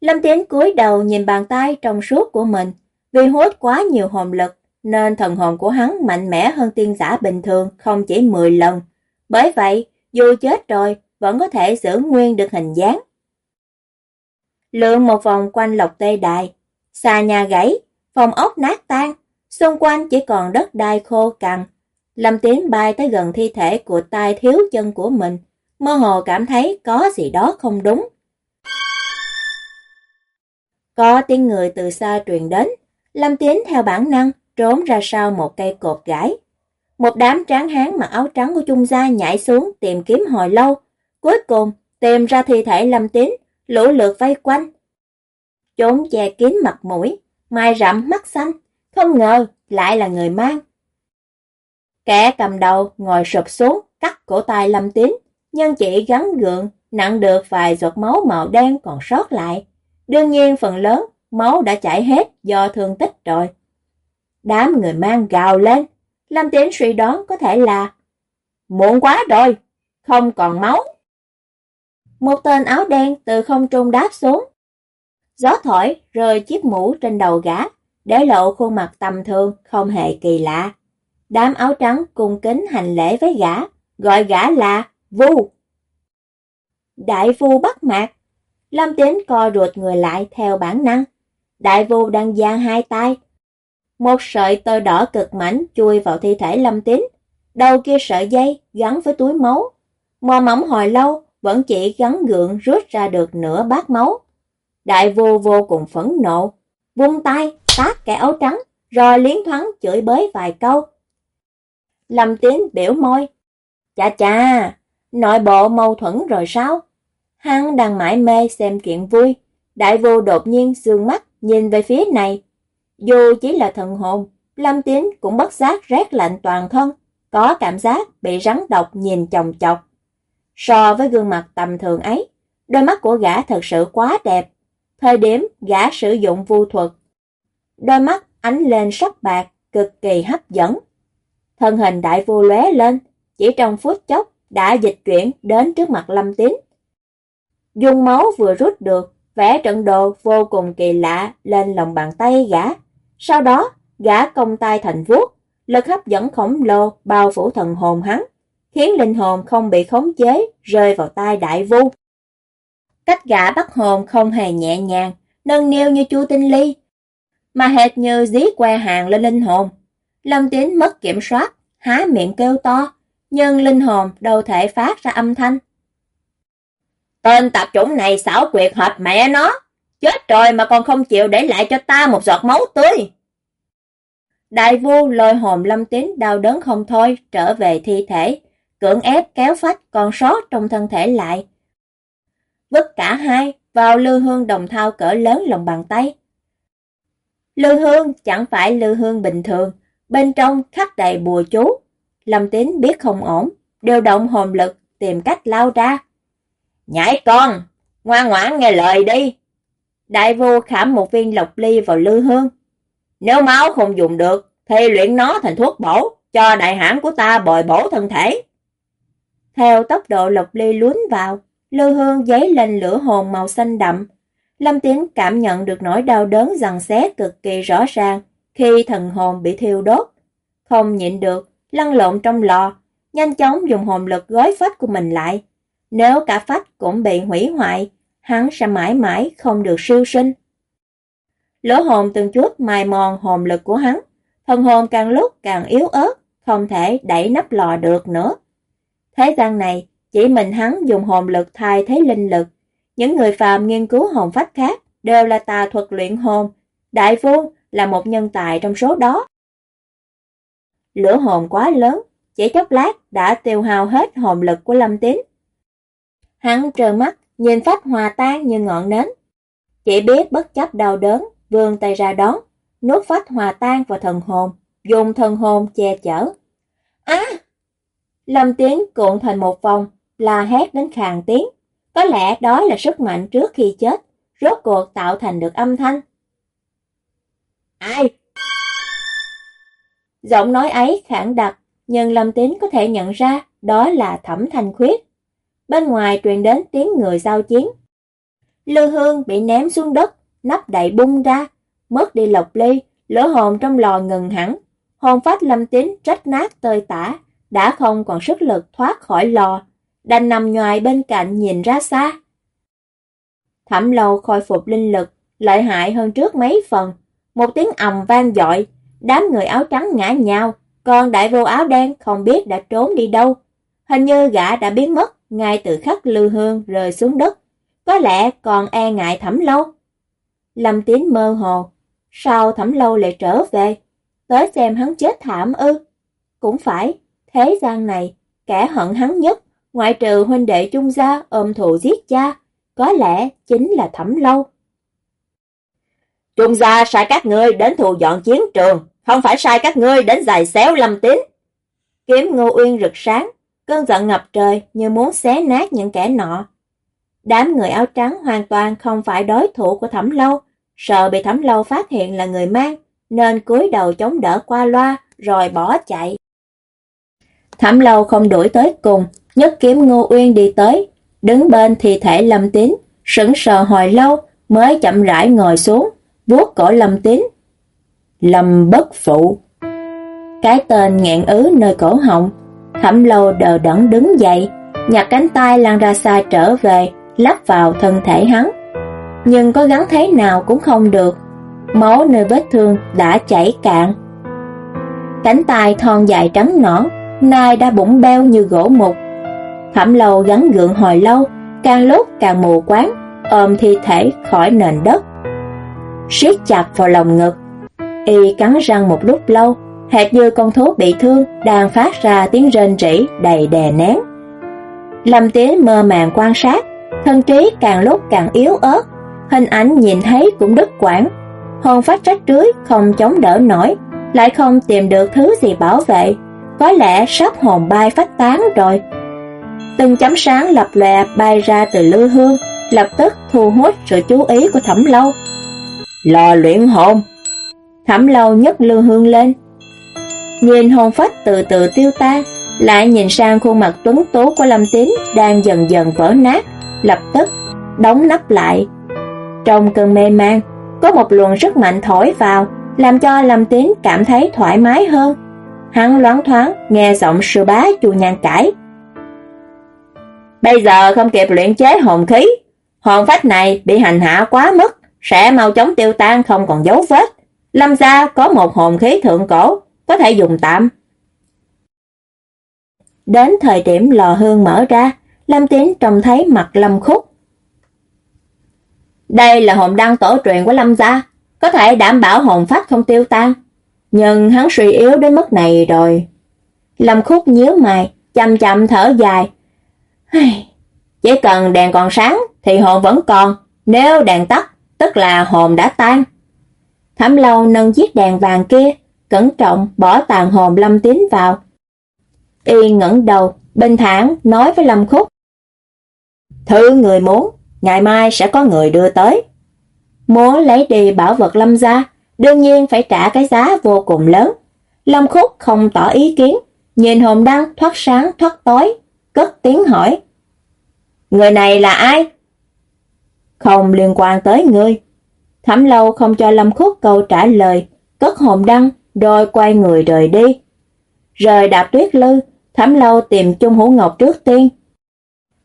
Lâm Tiến cúi đầu nhìn bàn tay trong suốt của mình, vì hút quá nhiều hồn lực, nên thần hồn của hắn mạnh mẽ hơn tiên giả bình thường không chỉ 10 lần. Bởi vậy, dù chết rồi, vẫn có thể giữ nguyên được hình dáng. Lượng một vòng quanh lộc tê đài xa nhà gãy, phòng ốc nát tan, xung quanh chỉ còn đất đai khô cằn. Lâm Tiến bay tới gần thi thể của tai thiếu chân của mình, mơ hồ cảm thấy có gì đó không đúng. Có tiếng người từ xa truyền đến, Lâm Tiến theo bản năng trốn ra sau một cây cột gãi. Một đám tráng hán mặc áo trắng của Trung Gia nhảy xuống tìm kiếm hồi lâu, cuối cùng tìm ra thi thể Lâm Tín, lũ lượt vây quanh. Trốn che kín mặt mũi, mai rậm mắt xanh, không ngờ lại là người mang. Kẻ cầm đầu ngồi sụp xuống, cắt cổ tay Lâm Tín, nhưng chỉ gắn gượng, nặng được vài giọt máu màu đen còn sót lại. Đương nhiên phần lớn, máu đã chảy hết do thương tích rồi. Đám người mang gào lên, Lâm tiến suy đoán có thể là Muộn quá rồi, không còn máu. Một tên áo đen từ không trung đáp xuống. Gió thổi rơi chiếc mũ trên đầu gã, để lộ khuôn mặt tầm thường không hề kỳ lạ. Đám áo trắng cung kính hành lễ với gã, gọi gã là Vu. Đại Vu bắt mạc. Lâm tiến co ruột người lại theo bản năng. Đại Vu đang giang hai tay. Một sợi tơ đỏ cực mảnh chui vào thi thể Lâm Tín. Đầu kia sợi dây gắn với túi máu. Mò mỏng hồi lâu vẫn chỉ gắn gượng rút ra được nửa bát máu. Đại vô vô cùng phẫn nộ, vung tay tát kẻ áo trắng, rồi liến thoáng chửi bới vài câu. Lâm Tín biểu môi. Chà chà, nội bộ mâu thuẫn rồi sao? Hắn đang mãi mê xem chuyện vui. Đại vô đột nhiên dương mắt nhìn về phía này. Dù chỉ là thần hồn, Lâm Tín cũng bất giác rét lạnh toàn thân, có cảm giác bị rắn độc nhìn chồng chọc. So với gương mặt tầm thường ấy, đôi mắt của gã thật sự quá đẹp. Thời điểm gã sử dụng vu thuật, đôi mắt ánh lên sắc bạc, cực kỳ hấp dẫn. Thân hình đại vua lóe lên, chỉ trong phút chốc đã dịch chuyển đến trước mặt Lâm Tín. Dung máu vừa rút được, vẽ trận đồ vô cùng kỳ lạ lên lòng bàn tay gã. Sau đó, gã công tay thành vuốt, lực hấp dẫn khổng lồ bao phủ thần hồn hắn, khiến linh hồn không bị khống chế rơi vào tay đại vu. Cách gã bắt hồn không hề nhẹ nhàng, nâng niu như chu tinh ly, mà hệt như dí que hàng lên linh hồn. Lâm Tín mất kiểm soát, há miệng kêu to, nhưng linh hồn đâu thể phát ra âm thanh. Tên tạp chủng này xảo quyệt hợp mẹ nó, chết rồi mà còn không chịu để lại cho ta một giọt máu tươi. Đại vu lôi hồn lâm tín đau đớn không thôi trở về thi thể, cưỡng ép kéo phách còn sót trong thân thể lại. Vứt cả hai vào lư hương đồng thao cỡ lớn lòng bàn tay. Lư hương chẳng phải lư hương bình thường, bên trong khắc đầy bùa chú. Lâm Tín biết không ổn, điều động hồn lực tìm cách lao ra. Nhảy con, ngoan ngoãn nghe lời đi. Đại vô khảm một viên lộc ly vào lư hương. Nếu máu không dùng được, thì luyện nó thành thuốc bổ, cho đại hãn của ta bồi bổ thân thể. Theo tốc độ lộc ly luốn vào, lư hương giấy lên lửa hồn màu xanh đậm. Lâm Tiến cảm nhận được nỗi đau đớn dằn xé cực kỳ rõ ràng khi thần hồn bị thiêu đốt. Không nhịn được, lăn lộn trong lò, nhanh chóng dùng hồn lực gói phách của mình lại. Nếu cả phách cũng bị hủy hoại, hắn sẽ mãi mãi không được siêu sinh. Lỗ hồn từng chút mài mòn hồn lực của hắn, thần hồn càng lúc càng yếu ớt, không thể đẩy nắp lò được nữa. Thế gian này, chỉ mình hắn dùng hồn lực thay thế linh lực. Những người phàm nghiên cứu hồn phách khác đều là tà thuật luyện hồn. Đại phu là một nhân tài trong số đó. Lửa hồn quá lớn, chỉ chốc lát đã tiêu hao hết hồn lực của Lâm Tín. Hắn trợn mắt, nhìn phách hòa tan như ngọn nến. Chỉ biết bất chấp đau đớn, vươn tay ra đón, nuốt phách hòa tan vào thần hồn, dùng thần hồn che chở. Á! Lâm tiếng cuộn thành một vòng, là hét đến khàn tiếng. Có lẽ đó là sức mạnh trước khi chết, rốt cuộc tạo thành được âm thanh. Ai? Giọng nói ấy khẳng đặc, nhưng Lâm Tín có thể nhận ra đó là Thẩm Thanh Khuyết. Bên ngoài truyền đến tiếng người giao chiến. Lư hương bị ném xuống đất, nắp đậy bung ra, mất đi lộc ly, lửa hồn trong lò ngừng hẳn. Hồn phách Lâm Tín trách nát tơi tả, đã không còn sức lực thoát khỏi lò, đành nằm ngoài bên cạnh nhìn ra xa. Thẩm lâu khôi phục linh lực, lợi hại hơn trước mấy phần. Một tiếng ầm vang dội, đám người áo trắng ngã nhào, còn đại vô áo đen không biết đã trốn đi đâu. Hình như gã đã biến mất ngay từ khắc lưu hương rơi xuống đất. Có lẽ còn e ngại thẩm lâu. Lâm Tín mơ hồ. Sao thẩm lâu lại trở về? Tới xem hắn chết thảm ư? Cũng phải, thế gian này, kẻ hận hắn nhất, ngoại trừ huynh đệ trung gia ôm thù giết cha, có lẽ chính là thẩm lâu. Trung gia sai các ngươi đến thù dọn chiến trường, không phải sai các ngươi đến giày xéo lâm tín. Kiếm ngô uyên rực sáng, cơn giận ngập trời như muốn xé nát những kẻ nọ. Đám người áo trắng hoàn toàn không phải đối thủ của thẩm lâu, sợ bị thẩm lâu phát hiện là người mang, nên cúi đầu chống đỡ qua loa rồi bỏ chạy. Thẩm lâu không đuổi tới cùng, nhất kiếm ngô uyên đi tới, đứng bên thi thể lâm tín, sững sờ hồi lâu mới chậm rãi ngồi xuống, vuốt cổ lâm tín. Lâm bất phụ. Cái tên nghẹn ứ nơi cổ họng, thẩm lâu đờ đẫn đứng dậy, nhặt cánh tay lan ra xa trở về, lắp vào thân thể hắn. Nhưng có gắn thế nào cũng không được, máu nơi vết thương đã chảy cạn. Cánh tay thon dài trắng nõn, nay đã bụng beo như gỗ mục. Thẩm lâu gắn gượng hồi lâu, càng lúc càng mù quáng, ôm thi thể khỏi nền đất. siết chặt vào lòng ngực, y cắn răng một lúc lâu, hệt như con thú bị thương đang phát ra tiếng rên rỉ đầy đè nén. Lâm Tiến mơ màng quan sát, thân trí càng lúc càng yếu ớt, hình ảnh nhìn thấy cũng đứt quãng. Hồn phát trách rưới không chống đỡ nổi, lại không tìm được thứ gì bảo vệ, có lẽ sắp hồn bay phách tán rồi. Từng chấm sáng lập lòe bay ra từ lư hương, lập tức thu hút sự chú ý của thẩm lâu. Lò luyện hồn Thẩm lâu nhấc lư hương lên. Nhìn hồn phách từ từ tiêu tan, lại nhìn sang khuôn mặt tuấn tú của Lâm Tín đang dần dần vỡ nát, lập tức đóng nắp lại. Trong cơn mê man, có một luồng rất mạnh thổi vào, làm cho Lâm Tín cảm thấy thoải mái hơn. Hắn loáng thoáng nghe giọng sư bá chu nhan cãi. Bây giờ không kịp luyện chế hồn khí, hồn phách này bị hành hạ quá mức, sẽ mau chóng tiêu tan không còn dấu vết. Lâm gia có một hồn khí thượng cổ, có thể dùng tạm. Đến thời điểm lò hương mở ra, Lâm Tiến trông thấy mặt Lâm Khúc. Đây là hồn đăng tổ truyền của Lâm gia, có thể đảm bảo hồn phách không tiêu tan. Nhưng hắn suy yếu đến mức này rồi. Lâm Khúc nhíu mày, chậm chậm thở dài. Chỉ cần đèn còn sáng thì hồn vẫn còn, nếu đèn tắt, tức là hồn đã tan. Thẩm lâu nâng chiếc đèn vàng kia, cẩn trọng bỏ tàn hồn Lâm Tín vào. Y ngẩng đầu, bình thản nói với Lâm Khúc. Thứ người muốn, ngày mai sẽ có người đưa tới. Muốn lấy đi bảo vật Lâm gia, đương nhiên phải trả cái giá vô cùng lớn. Lâm Khúc không tỏ ý kiến, nhìn hồn đăng thoát sáng thoát tối, cất tiếng hỏi. Người này là ai? Không liên quan tới ngươi. Thẩm lâu không cho Lâm Khúc câu trả lời, cất hồn đăng, rồi quay người rời đi. Rời đạp tuyết lư, Thẩm lâu tìm Chung Hữu Ngọc trước tiên.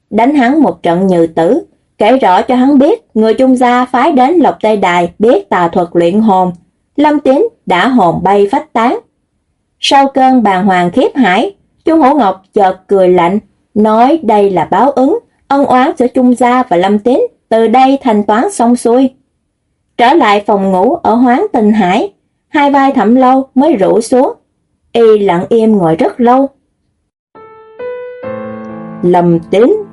Đánh hắn một trận như tử, kể rõ cho hắn biết người Trung gia phái đến Lộc Tây Đài biết tà thuật luyện hồn. Lâm Tín đã hồn bay phách tán. Sau cơn bàn hoàng khiếp hải, Trung Hữu Ngọc chợt cười lạnh, nói đây là báo ứng, ân oán giữa Trung gia và Lâm Tín từ đây thanh toán xong xuôi. Trở lại phòng ngủ ở Hoáng Tình Hải, hai vai thẩm lâu mới rủ xuống. Y lặng im ngồi rất lâu. Lâm Tín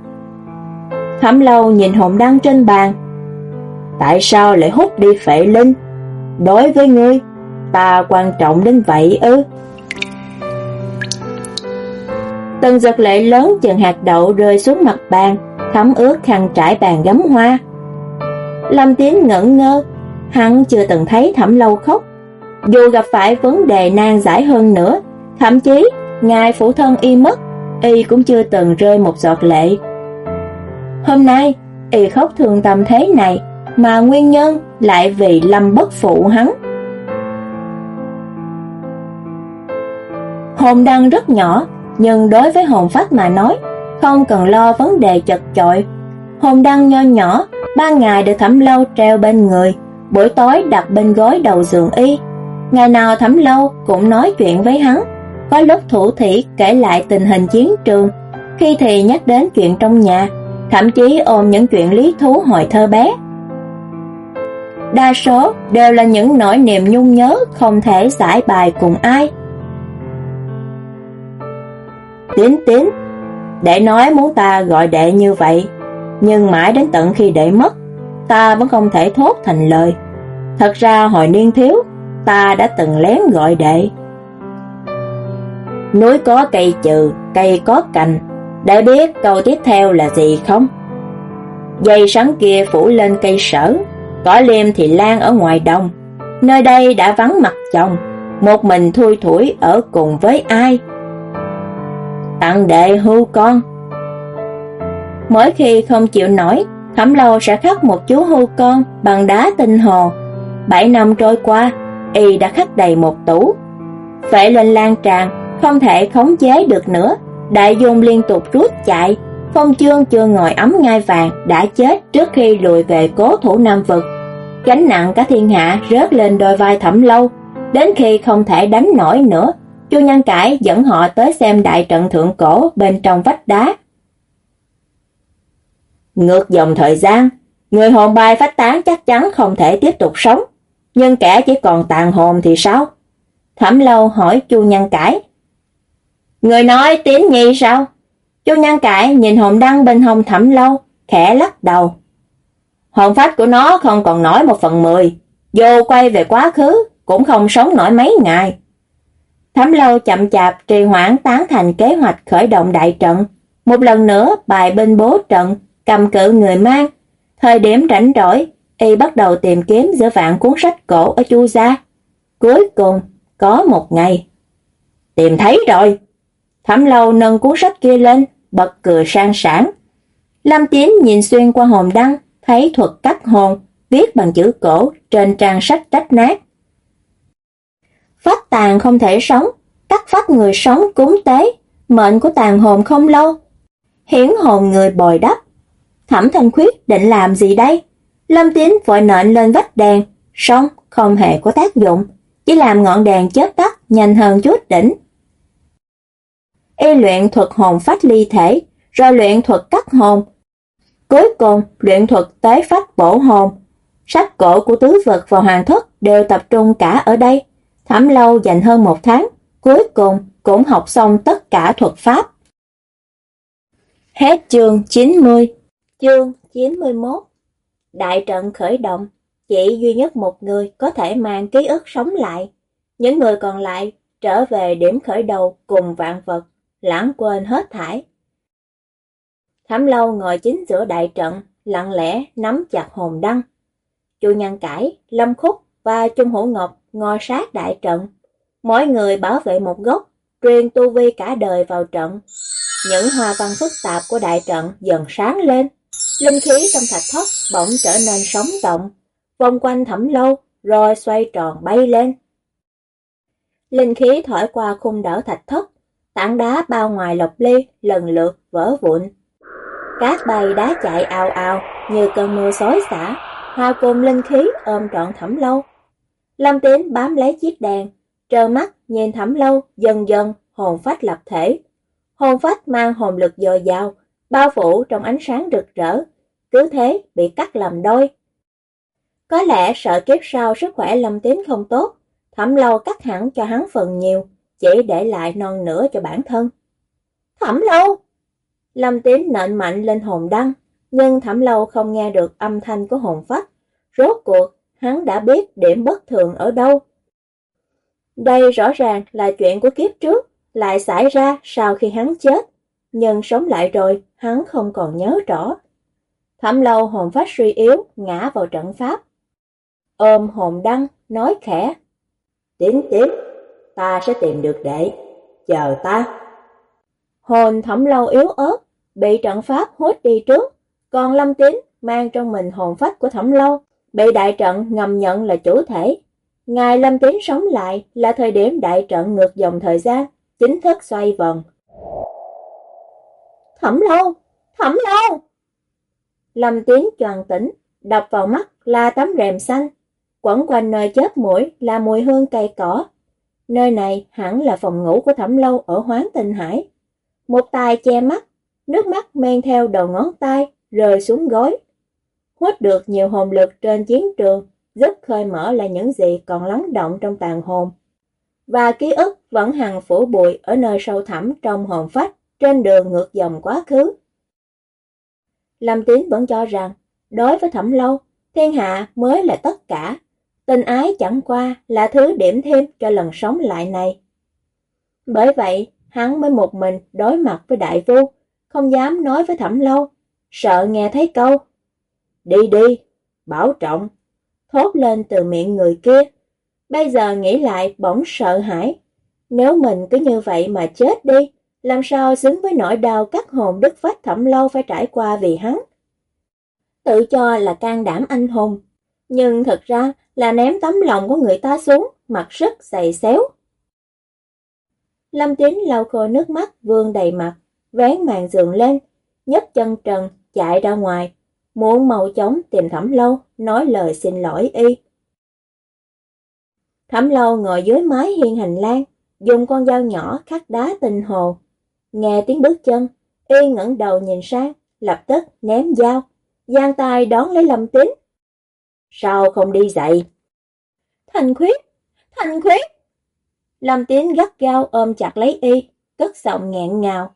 Thẩm lâu nhìn hồn đăng trên bàn. Tại sao lại hút đi phệ linh? Đối với ngươi, ta quan trọng đến vậy ư? Từng giật lệ lớn chừng hạt đậu rơi xuống mặt bàn, thấm ướt khăn trải bàn gấm hoa. Lâm Tiến ngẩn ngơ, hắn chưa từng thấy thẩm lâu khóc. Dù gặp phải vấn đề nan giải hơn nữa, thậm chí ngài phụ thân y mất, y cũng chưa từng rơi một giọt lệ. Hôm nay, y khóc thường tâm thế này, mà nguyên nhân lại vì lâm bất phụ hắn. Hồn đăng rất nhỏ, nhưng đối với hồn phách mà nói, không cần lo vấn đề chật chội. Hồn đăng nho nhỏ, ba ngày được thẩm lâu treo bên người, buổi tối đặt bên gối đầu giường y. Ngày nào thẩm lâu cũng nói chuyện với hắn, có lúc thủ thủy kể lại tình hình chiến trường, khi thì nhắc đến chuyện trong nhà, thậm chí ôm những chuyện lý thú hồi thơ bé. Đa số đều là những nỗi niềm nhung nhớ không thể giải bài cùng ai. Tín tín, để nói muốn ta gọi đệ như vậy, nhưng mãi đến tận khi đệ mất, ta vẫn không thể thốt thành lời. Thật ra hồi niên thiếu, ta đã từng lén gọi đệ. Núi có cây trừ, cây có cành, để biết câu tiếp theo là gì không? Dây sắn kia phủ lên cây sở, cỏ liêm thì lan ở ngoài đồng. Nơi đây đã vắng mặt chồng, một mình thui thủi ở cùng với ai? Tặng đệ hưu con. Mỗi khi không chịu nổi, Thẩm Lâu sẽ khắc một chú hưu con bằng đá tinh hồ. Bảy năm trôi qua, y đã khắc đầy một tủ. Phệ lên lan tràn, không thể khống chế được nữa, đại dung liên tục rút chạy. Phong chương chưa ngồi ấm ngai vàng đã chết trước khi lùi về cố thủ Nam Vực. Gánh nặng cả thiên hạ rớt lên đôi vai thẩm lâu, đến khi không thể đánh nổi nữa, Chu Nhân Cải dẫn họ tới xem đại trận thượng cổ bên trong vách đá. Ngược dòng thời gian, người hồn bay phách tán chắc chắn không thể tiếp tục sống, nhưng kẻ chỉ còn tàn hồn thì sao? Thẩm lâu hỏi Chu Nhân Cải. Người nói tín nhi sao? Chu Nhân Cải nhìn hồn đăng bên hông thẩm lâu, khẽ lắc đầu. Hồn phách của nó không còn nổi một phần mười, dù quay về quá khứ cũng không sống nổi mấy ngày. Thẩm lâu chậm chạp trì hoãn tán thành kế hoạch khởi động đại trận. Một lần nữa bài binh bố trận, cầm cự người mang. Thời điểm rảnh rỗi, y bắt đầu tìm kiếm giữa vạn cuốn sách cổ ở Chu gia. Cuối cùng, có một ngày. Tìm thấy rồi! Thẩm lâu nâng cuốn sách kia lên, bật cười sang sảng. Lâm Tiến nhìn xuyên qua hồn đăng, thấy thuật cắt hồn, viết bằng chữ cổ trên trang sách rách nát. Phách tàn không thể sống, cắt phách người sống cúng tế, mệnh của tàn hồn không lâu. hiển hồn người bồi đắp. Thẩm thanh khuyết định làm gì đây? Lâm Tín vội nện lên vách đèn, xong không hề có tác dụng, chỉ làm ngọn đèn chết tắt nhanh hơn chút đỉnh. Y luyện thuật hồn phách ly thể, rồi luyện thuật cắt hồn. Cuối cùng, luyện thuật tế phách bổ hồn. Sách cổ của tứ vật và hoàng thất đều tập trung cả ở đây. Thẩm lâu dành hơn một tháng, cuối cùng cũng học xong tất cả thuật pháp. Hết chương 90 Chương 91 Đại trận khởi động, chỉ duy nhất một người có thể mang ký ức sống lại. Những người còn lại trở về điểm khởi đầu cùng vạn vật, lãng quên hết thải. Thám lâu ngồi chính giữa đại trận, lặng lẽ nắm chặt hồn đăng. Chu Nhân Cải, Lâm Khúc và Trung Hữu Ngọc ngồi sát đại trận. Mỗi người bảo vệ một gốc, truyền tu vi cả đời vào trận. Những hoa văn phức tạp của đại trận dần sáng lên. Linh khí trong thạch thất bỗng trở nên sống động, vòng quanh thẩm lâu, rồi xoay tròn bay lên. Linh khí thổi qua khung đỡ thạch thất, tảng đá bao ngoài lộc ly lần lượt vỡ vụn. Cát bay đá chạy ào ào như cơn mưa xối xả, hòa cùng linh khí ôm trọn thẩm lâu. Lâm Tiến bám lấy chiếc đèn, trơ mắt nhìn thẩm lâu dần dần hồn phách lập thể. Hồn phách mang hồn lực dồi dào, bao phủ trong ánh sáng rực rỡ, cứ thế bị cắt làm đôi. Có lẽ sợ kiếp sau sức khỏe Lâm Tín không tốt, thẩm lâu cắt hẳn cho hắn phần nhiều, chỉ để lại non nửa cho bản thân. Thẩm lâu! Lâm Tín nện mạnh lên hồn đăng, nhưng thẩm lâu không nghe được âm thanh của hồn phách. Rốt cuộc, hắn đã biết điểm bất thường ở đâu. Đây rõ ràng là chuyện của kiếp trước, lại xảy ra sau khi hắn chết. Nhưng sống lại rồi, hắn không còn nhớ rõ. Thẩm lâu hồn phách suy yếu, ngã vào trận pháp. Ôm hồn đăng, nói khẽ. Tiến tiếp, ta sẽ tìm được đệ, chờ ta. Hồn thẩm lâu yếu ớt, bị trận pháp hút đi trước, còn lâm tín mang trong mình hồn phách của thẩm lâu, bị đại trận ngầm nhận là chủ thể. Ngài lâm tín sống lại là thời điểm đại trận ngược dòng thời gian, chính thức xoay vần. Thẩm lâu! Thẩm lâu! Lâm tiến tròn tỉnh, đập vào mắt là tấm rèm xanh. quẩn quanh nơi chết mũi là mùi hương cây cỏ. Nơi này hẳn là phòng ngủ của Thẩm Lâu ở Hoán Tinh Hải. Một tay che mắt, nước mắt men theo đầu ngón tay, rơi xuống gối. Hút được nhiều hồn lực trên chiến trường, giúp khơi mở lại những gì còn lắng động trong tàn hồn. Và ký ức vẫn hằng phủ bụi ở nơi sâu thẳm trong hồn phách, trên đường ngược dòng quá khứ. Lâm Tín vẫn cho rằng, đối với Thẩm Lâu, thiên hạ mới là tất cả. Tình ái chẳng qua là thứ điểm thêm cho lần sống lại này. Bởi vậy, hắn mới một mình đối mặt với đại vu, không dám nói với Thẩm Lâu, sợ nghe thấy câu. Đi đi, bảo trọng, thốt lên từ miệng người kia. Bây giờ nghĩ lại bỗng sợ hãi. Nếu mình cứ như vậy mà chết đi, làm sao xứng với nỗi đau cắt hồn đứt phách thẩm lâu phải trải qua vì hắn. Tự cho là can đảm anh hùng, nhưng thật ra là ném tấm lòng của người ta xuống, mặt rất dày xéo. Lâm Tín lau khô nước mắt vương đầy mặt, vén màn giường lên, nhấc chân trần, chạy ra ngoài, muốn mau chóng tìm thẩm lâu, nói lời xin lỗi y. Thẩm lâu ngồi dưới mái hiên hành lang, dùng con dao nhỏ khắc đá tinh hồ. Nghe tiếng bước chân, y ngẩng đầu nhìn sang, lập tức ném dao, giang tay đón lấy lâm tín. Sao không đi dậy? Thành khuyết, thành khuyết. Lâm tín gắt gao ôm chặt lấy y, cất giọng nghẹn ngào.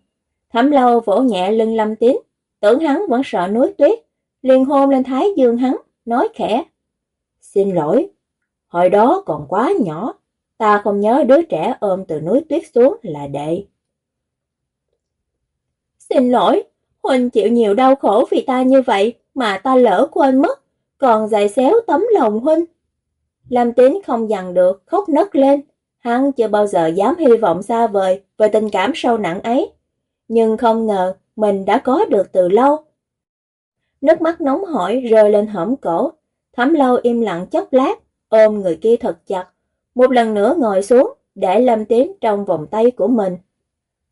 Thẩm lâu vỗ nhẹ lưng lâm tín, tưởng hắn vẫn sợ núi tuyết, liền hôn lên thái dương hắn, nói khẽ. Xin lỗi, hồi đó còn quá nhỏ, ta không nhớ đứa trẻ ôm từ núi tuyết xuống là đệ. Xin lỗi, Huynh chịu nhiều đau khổ vì ta như vậy mà ta lỡ quên mất, còn dạy xéo tấm lòng Huynh. Lam Tín không dằn được, khóc nấc lên. Hắn chưa bao giờ dám hy vọng xa vời về tình cảm sâu nặng ấy. Nhưng không ngờ mình đã có được từ lâu. Nước mắt nóng hổi rơi lên hõm cổ. Thấm lâu im lặng chốc lát, ôm người kia thật chặt. Một lần nữa ngồi xuống, để Lâm Tín trong vòng tay của mình.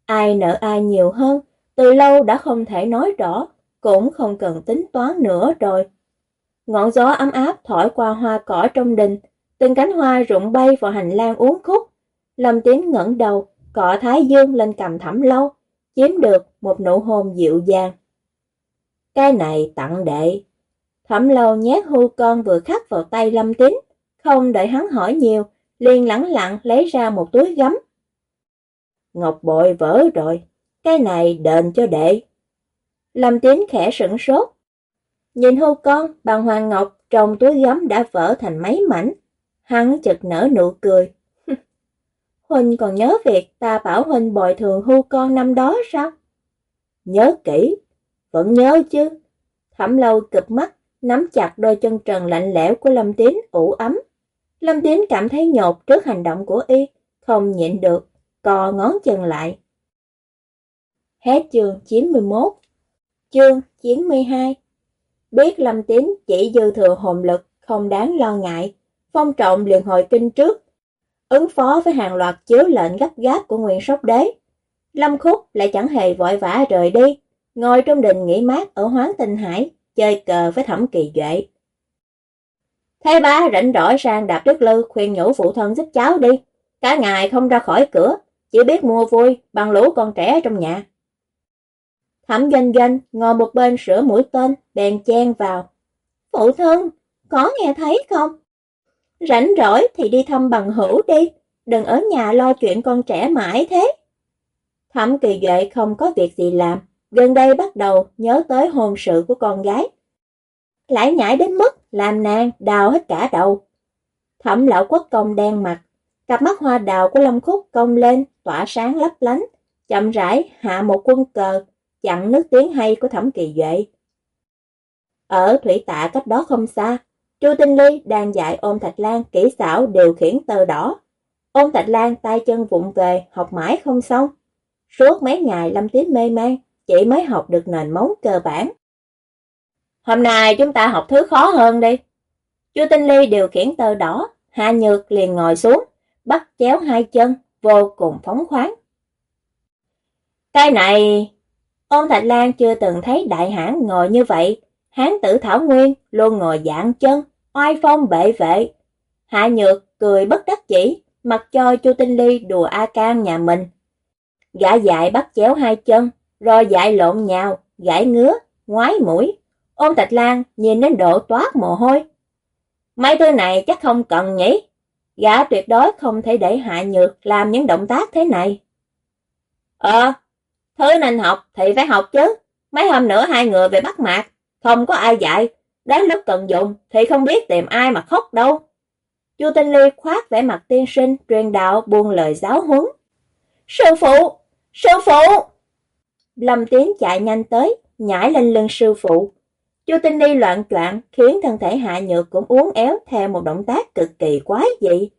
Ai nợ ai nhiều hơn, từ lâu đã không thể nói rõ, cũng không cần tính toán nữa rồi. Ngọn gió ấm áp thổi qua hoa cỏ trong đình, từng cánh hoa rụng bay vào hành lang uống khúc. Lâm Tiến ngẩng đầu, cọ thái dương lên cầm thẩm lâu, chiếm được một nụ hôn dịu dàng. Cái này tặng đệ. Thẩm lâu nhét hưu con vừa khắc vào tay Lâm Tín, không đợi hắn hỏi nhiều, liền lẳng lặng lấy ra một túi gấm. Ngọc bội vỡ rồi, cái này đền cho đệ. Lâm Tín khẽ sửng sốt. Nhìn hô con, bằng hoàng ngọc trong túi gấm đã vỡ thành mấy mảnh. Hắn chợt nở nụ cười. Huynh còn nhớ việc ta bảo Huynh bồi thường hưu con năm đó sao? Nhớ kỹ, vẫn nhớ chứ. Thẩm lâu cực mắt, nắm chặt đôi chân trần lạnh lẽo của Lâm Tín ủ ấm. Lâm Tín cảm thấy nhột trước hành động của y, không nhịn được, co ngón chân lại. Hết chương 91 Chương 92 Biết Lâm Tín chỉ dư thừa hồn lực, không đáng lo ngại. Phong trọng liền hồi kinh trước, ứng phó với hàng loạt chiếu lệnh gấp gáp của Nguyên Sóc Đế. Lâm Khúc lại chẳng hề vội vã rời đi, ngồi trong đình nghỉ mát ở Hoáng Tinh Hải, chơi cờ với Thẩm Kỳ Duệ. Thế ba rảnh rỗi sang đạp đức lư khuyên nhủ phụ thân giúp cháu đi. Cả ngày không ra khỏi cửa, chỉ biết mua vui bằng lũ con trẻ trong nhà. Thẩm doanh doanh ngồi một bên sửa mũi tên, bèn chen vào. Phụ thân, có nghe thấy không? Rảnh rỗi thì đi thăm bằng hữu đi, đừng ở nhà lo chuyện con trẻ mãi thế. Thẩm kỳ duệ không có việc gì làm, gần đây bắt đầu nhớ tới hôn sự của con gái. Lại nhảy đến mức làm nàng đào hết cả đầu. Thẩm lão quốc công đen mặt, cặp mắt hoa đào của Lâm Khúc cong lên, tỏa sáng lấp lánh, chậm rãi hạ một quân cờ, chặn nước tiếng hay của Thẩm Kỳ Duệ. Ở thủy tạ cách đó không xa, Chu Tinh Ly đang dạy ôm Thạch Lan kỹ xảo điều khiển tờ đỏ. Ôm Thạch Lan tay chân vụng về, học mãi không xong. Suốt mấy ngày Lâm Tín mê man, chỉ mới học được nền móng cơ bản. Hôm nay chúng ta học thứ khó hơn đi. Chu Tinh Ly điều khiển tờ đỏ, Hạ Nhược liền ngồi xuống, bắt chéo hai chân, vô cùng phóng khoáng. Cái này... Ôn Thạch Lan chưa từng thấy đại hãn ngồi như vậy. Hán tử Thảo Nguyên luôn ngồi dạng chân, oai phong bệ vệ, Hạ Nhược cười bất đắc chỉ, mặc cho Chu Tinh Ly đùa A Cam nhà mình. Gã dại bắt chéo hai chân, rồi dại lộn nhào, gãi ngứa, ngoái mũi. Ôn Thạch Lan nhìn đến độ toát mồ hôi. Mấy thứ này chắc không cần nhỉ? Gã tuyệt đối không thể để Hạ Nhược làm những động tác thế này. Ờ, thứ nên học thì phải học chứ. Mấy hôm nữa hai người về bắt mạc, không có ai dạy. Đến lúc cần dùng thì không biết tìm ai mà khóc đâu. Chu Tinh Ly khoát vẻ mặt tiên sinh truyền đạo buông lời giáo huấn. Sư phụ! Sư phụ! Lâm Tiến chạy nhanh tới, nhảy lên lưng sư phụ. Chu Tinh Ly loạn choạng khiến thân thể hạ nhược cũng uốn éo theo một động tác cực kỳ quái dị.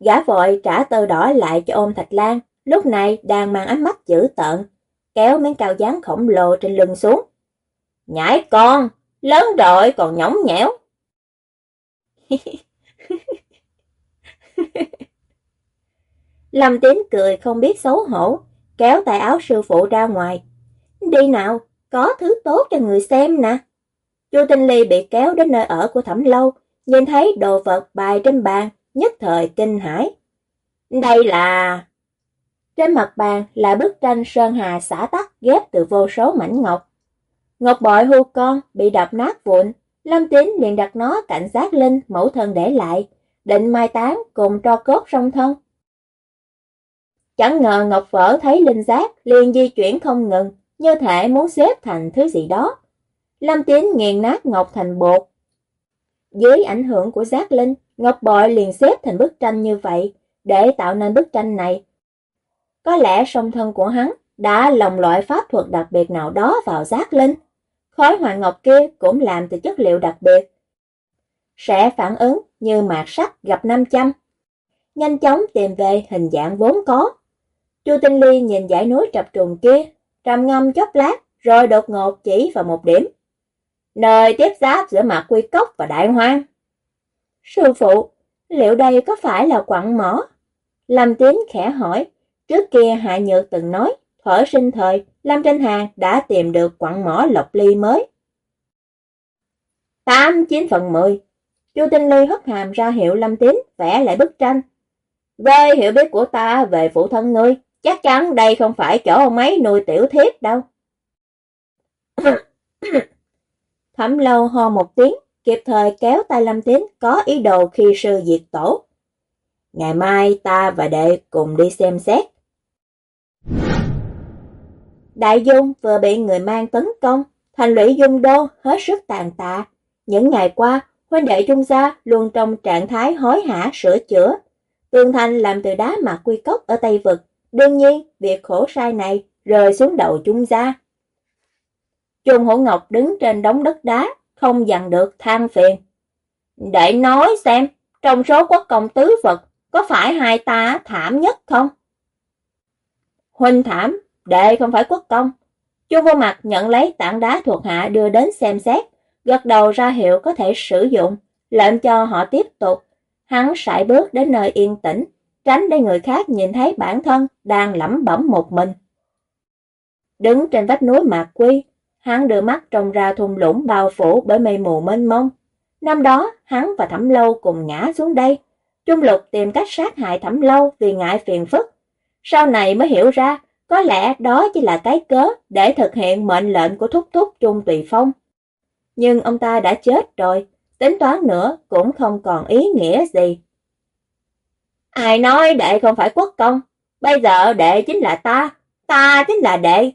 Gã vội trả tờ đỏ lại cho ôm Thạch Lan, lúc này đang mang ánh mắt dữ tợn, kéo miếng cao dáng khổng lồ trên lưng xuống. nhãi con, lớn rồi còn nhõng nhẽo. Lâm Tín cười không biết xấu hổ, kéo tay áo sư phụ ra ngoài. Đi nào, có thứ tốt cho người xem nè. Chu Tinh Ly bị kéo đến nơi ở của Thẩm Lâu, nhìn thấy đồ vật bài trên bàn, nhất thời kinh hãi. Đây là... Trên mặt bàn là bức tranh Sơn Hà xả tắc ghép từ vô số mảnh ngọc. Ngọc bội hưu con bị đập nát vụn, Lâm Tín liền đặt nó cạnh giác linh mẫu thân để lại, định mai táng cùng tro cốt song thân. Chẳng ngờ Ngọc Vỡ thấy linh giác liền di chuyển không ngừng, như thể muốn xếp thành thứ gì đó. Lâm Tín nghiền nát Ngọc thành bột. Dưới ảnh hưởng của giác linh, Ngọc Bội liền xếp thành bức tranh như vậy, để tạo nên bức tranh này. Có lẽ song thân của hắn đã lồng loại pháp thuật đặc biệt nào đó vào giác linh. Khói hoàng ngọc kia cũng làm từ chất liệu đặc biệt. Sẽ phản ứng như mạt sắt gặp nam châm. Nhanh chóng tìm về hình dạng vốn có. Chu Tinh Ly nhìn dãy núi trập trùng kia, trầm ngâm chốc lát, rồi đột ngột chỉ vào một điểm. Nơi tiếp giáp giữa mặt quy cốc và đại hoang. Sư phụ, liệu đây có phải là quặng mỏ? Lâm Tín khẽ hỏi, trước kia Hạ Nhược từng nói, thuở sinh thời, Lâm Tranh hà đã tìm được quặng mỏ lộc ly mới. 8 9 phần 10 Chu Tinh Ly hất hàm ra hiệu Lâm Tín vẽ lại bức tranh. Với hiểu biết của ta về phụ thân ngươi, chắc chắn đây không phải chỗ ông ấy nuôi tiểu thiếp đâu. Thẩm lâu ho một tiếng, kịp thời kéo tay Lâm Tín có ý đồ khi sư diệt tổ. Ngày mai ta và đệ cùng đi xem xét. Đại Dung vừa bị người mang tấn công, thành lũy Dung Đô hết sức tàn tạ. Những ngày qua, huynh đệ Trung Gia luôn trong trạng thái hối hả sửa chữa. Tường thành làm từ đá mà quy cốc ở Tây Vực. Đương nhiên, việc khổ sai này rơi xuống đầu Trung Gia. Trung Hổ Ngọc đứng trên đống đất đá, không dằn được than phiền. Để nói xem, trong số quốc công tứ Phật, có phải hai ta thảm nhất không? Huynh thảm, đệ không phải quốc công. Chu vô mặt nhận lấy tảng đá thuộc hạ đưa đến xem xét, gật đầu ra hiệu có thể sử dụng, lệnh cho họ tiếp tục. Hắn sải bước đến nơi yên tĩnh, tránh để người khác nhìn thấy bản thân đang lẩm bẩm một mình. Đứng trên vách núi Mạc Quy, hắn đưa mắt trông ra thung lũng bao phủ bởi mây mù mênh mông. Năm đó, hắn và Thẩm Lâu cùng ngã xuống đây. Trung Lục tìm cách sát hại Thẩm Lâu vì ngại phiền phức. Sau này mới hiểu ra, có lẽ đó chỉ là cái cớ để thực hiện mệnh lệnh của thúc thúc Trung Tùy Phong. Nhưng ông ta đã chết rồi, tính toán nữa cũng không còn ý nghĩa gì. Ai nói đệ không phải quốc công, bây giờ đệ chính là ta, ta chính là đệ.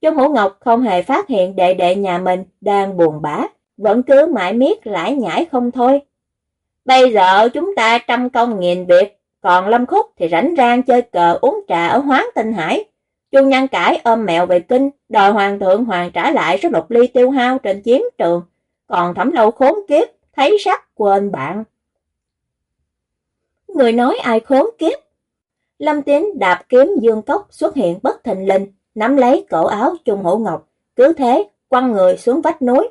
Trung Hữu Ngọc không hề phát hiện đệ đệ nhà mình đang buồn bã, vẫn cứ mãi miết lãi nhãi không thôi. Bây giờ chúng ta trăm công nghìn việc, còn Lâm Khúc thì rảnh rang chơi cờ uống trà ở Hoáng Tinh Hải. Chu Nhân Cải ôm mèo về kinh, đòi hoàng thượng hoàng trả lại số lục ly tiêu hao trên chiến trường. Còn thẩm lâu khốn kiếp, thấy sắc quên bạn. Người nói ai khốn kiếp? Lâm tiến đạp kiếm dương cốc xuất hiện bất thình lình, nắm lấy cổ áo Trung Hổ Ngọc, cứ thế quăng người xuống vách núi.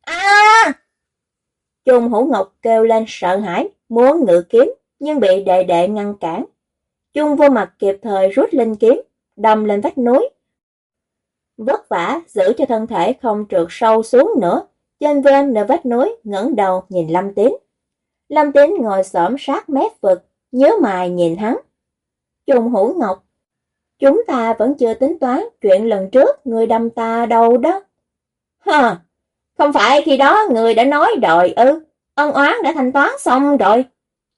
À! Trung Hữu Ngọc kêu lên sợ hãi, muốn ngự kiếm, nhưng bị đệ đệ ngăn cản. Trung vô mặt kịp thời rút linh kiếm, đâm lên vách núi. Vất vả giữ cho thân thể không trượt sâu xuống nữa, trên ven nơi vách núi ngẩng đầu nhìn Lâm Tín. Lâm Tín ngồi xổm sát mép vực, nhớ mài nhìn hắn. Trùng Hữu Ngọc, chúng ta vẫn chưa tính toán chuyện lần trước người đâm ta đâu đó. Hờ, không phải khi đó người đã nói rồi ư, ân oán đã thanh toán xong rồi.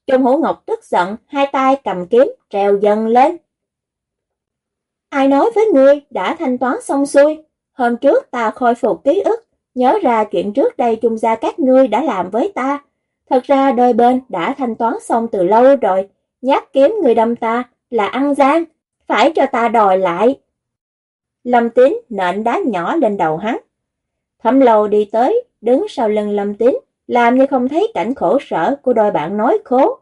Trung Hữu Ngọc tức giận, hai tay cầm kiếm, treo dần lên. Ai nói với ngươi đã thanh toán xong xuôi? Hôm trước ta khôi phục ký ức, nhớ ra chuyện trước đây trung gia các ngươi đã làm với ta. Thật ra đôi bên đã thanh toán xong từ lâu rồi, nhát kiếm người đâm ta là ăn gian, phải cho ta đòi lại. Lâm Tín nện đá nhỏ lên đầu hắn. Thẩm lâu đi tới, đứng sau lưng Lâm Tín, làm như không thấy cảnh khổ sở của đôi bạn nói khố.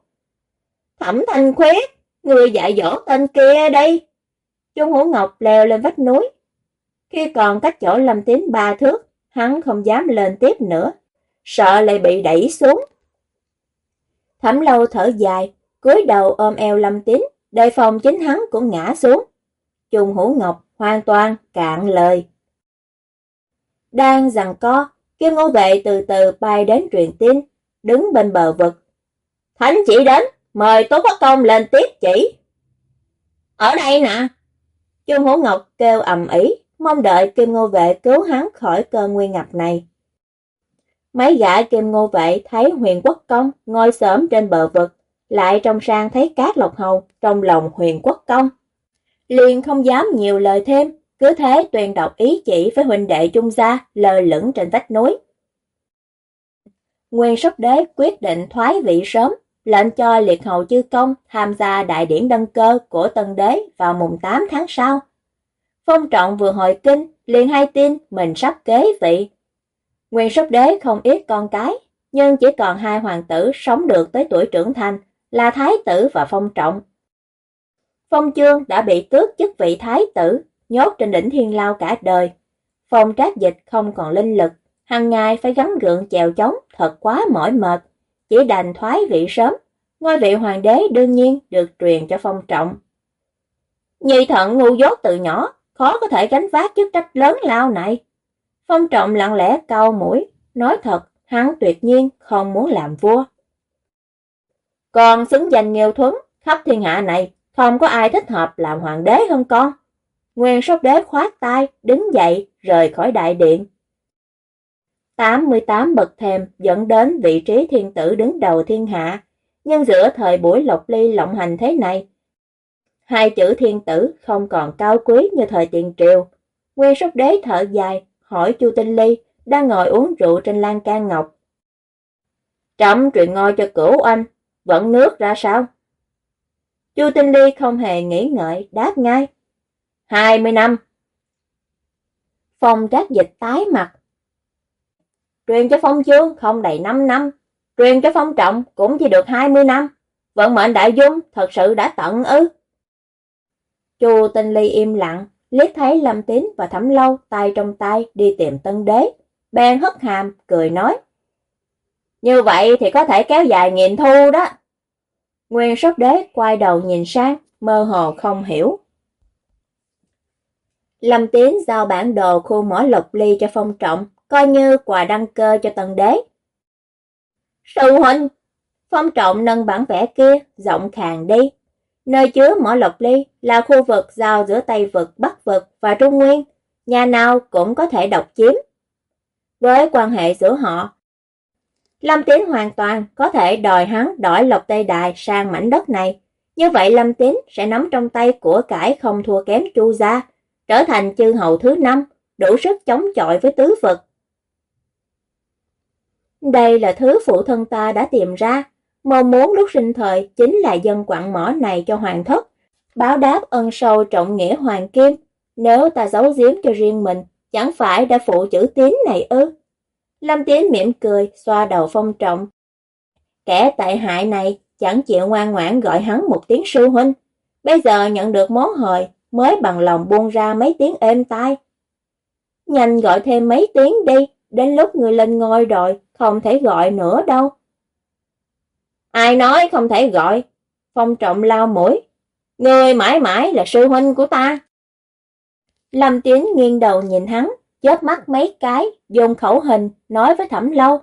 Thẩm Thanh Khuyết, người dạy dỗ tên kia đây. Trung Hữu Ngọc leo lên vách núi. Khi còn cách chỗ Lâm Tín ba thước, hắn không dám lên tiếp nữa, sợ lại bị đẩy xuống. Thẩm lâu thở dài, cúi đầu ôm eo Lâm Tín, đề phòng chính hắn cũng ngã xuống. Trung Hữu Ngọc hoàn toàn cạn lời. Đang rằng co, Kim Ngô Vệ từ từ bay đến truyền tin, đứng bên bờ vực. Thánh chỉ đến, mời Tố Quốc Công lên tiếp chỉ. Ở đây nè. Trung Hữu Ngọc kêu ầm ĩ, mong đợi Kim Ngô Vệ cứu hắn khỏi cơn nguy ngập này. Mấy gã Kim Ngô Vệ thấy huyền quốc công ngồi sớm trên bờ vực, lại trong sang thấy cát lộc hầu trong lòng huyền quốc công. Liền không dám nhiều lời thêm, cứ thế tuyên đọc ý chỉ với huynh đệ trung gia lơ lửng trên vách núi. Nguyên sóc đế quyết định thoái vị sớm, lệnh cho liệt hầu chư công tham gia đại điển đăng cơ của tân đế vào mùng 8 tháng sau. Phong trọng vừa hồi kinh, liền hay tin mình sắp kế vị. Nguyên sóc đế không ít con cái, nhưng chỉ còn hai hoàng tử sống được tới tuổi trưởng thành là thái tử và phong trọng. Phong chương đã bị tước chức vị thái tử, nhốt trên đỉnh thiên lao cả đời. Phong trác dịch không còn linh lực, hàng ngày phải gắn gượng chèo chống, thật quá mỏi mệt, chỉ đành thoái vị sớm. Ngôi vị hoàng đế đương nhiên được truyền cho phong trọng. Nhi thận ngu dốt từ nhỏ, khó có thể gánh vác chức trách lớn lao này. Phong trọng lặng lẽ cau mũi, nói thật, hắn tuyệt nhiên không muốn làm vua. Con xứng danh nghiêu thuấn, khắp thiên hạ này, không có ai thích hợp làm hoàng đế hơn con. Nguyên sóc đế khoát tay, đứng dậy, rời khỏi đại điện. 88 bậc thềm dẫn đến vị trí thiên tử đứng đầu thiên hạ, nhưng giữa thời buổi lộc ly lộng hành thế này, hai chữ thiên tử không còn cao quý như thời tiền triều. Nguyên sóc đế thở dài, hỏi Chu Tinh Ly, đang ngồi uống rượu trên lan can ngọc. Trẫm truyền ngôi cho cửu anh, vẫn nước ra sao? Chu Tinh Ly không hề nghĩ ngợi, đáp ngay. 20 năm. Phong trác dịch tái mặt. Truyền cho phong chương không đầy 5 năm, truyền cho phong trọng cũng chỉ được 20 năm. Vận mệnh đại dung thật sự đã tận ư. Chu Tinh Ly im lặng, liếc thấy Lâm Tín và Thẩm Lâu tay trong tay đi tìm tân đế. Bèn hất hàm, cười nói. Như vậy thì có thể kéo dài nghìn thu đó. Nguyên sóc đế quay đầu nhìn sang, mơ hồ không hiểu. Lâm Tiến giao bản đồ khu mỏ lục ly cho phong trọng, coi như quà đăng cơ cho tần đế. Sư huynh! Phong trọng nâng bản vẽ kia, rộng khàng đi. Nơi chứa mỏ lộc ly là khu vực giao giữa Tây Vực, Bắc Vực và Trung Nguyên, nhà nào cũng có thể độc chiếm. Với quan hệ giữa họ, Lâm Tiến hoàn toàn có thể đòi hắn đổi lộc Tây Đài sang mảnh đất này. Như vậy Lâm Tiến sẽ nắm trong tay của cải không thua kém Chu Gia, trở thành chư hầu thứ năm, đủ sức chống chọi với tứ vực. Đây là thứ phụ thân ta đã tìm ra, mong muốn lúc sinh thời chính là dân quặng mỏ này cho hoàng thất, báo đáp ân sâu trọng nghĩa hoàng kim. Nếu ta giấu giếm cho riêng mình, chẳng phải đã phụ chữ tín này ư? Lâm Tiến mỉm cười, xoa đầu phong trọng. Kẻ tại hại này chẳng chịu ngoan ngoãn gọi hắn một tiếng sư huynh. Bây giờ nhận được món hời, mới bằng lòng buông ra mấy tiếng êm tai. Nhanh gọi thêm mấy tiếng đi, đến lúc người lên ngôi rồi, không thể gọi nữa đâu. Ai nói không thể gọi? Phong trọng lao mũi. Người mãi mãi là sư huynh của ta. Lâm Tiến nghiêng đầu nhìn hắn, chớp mắt mấy cái, dùng khẩu hình, nói với Thẩm Lâu.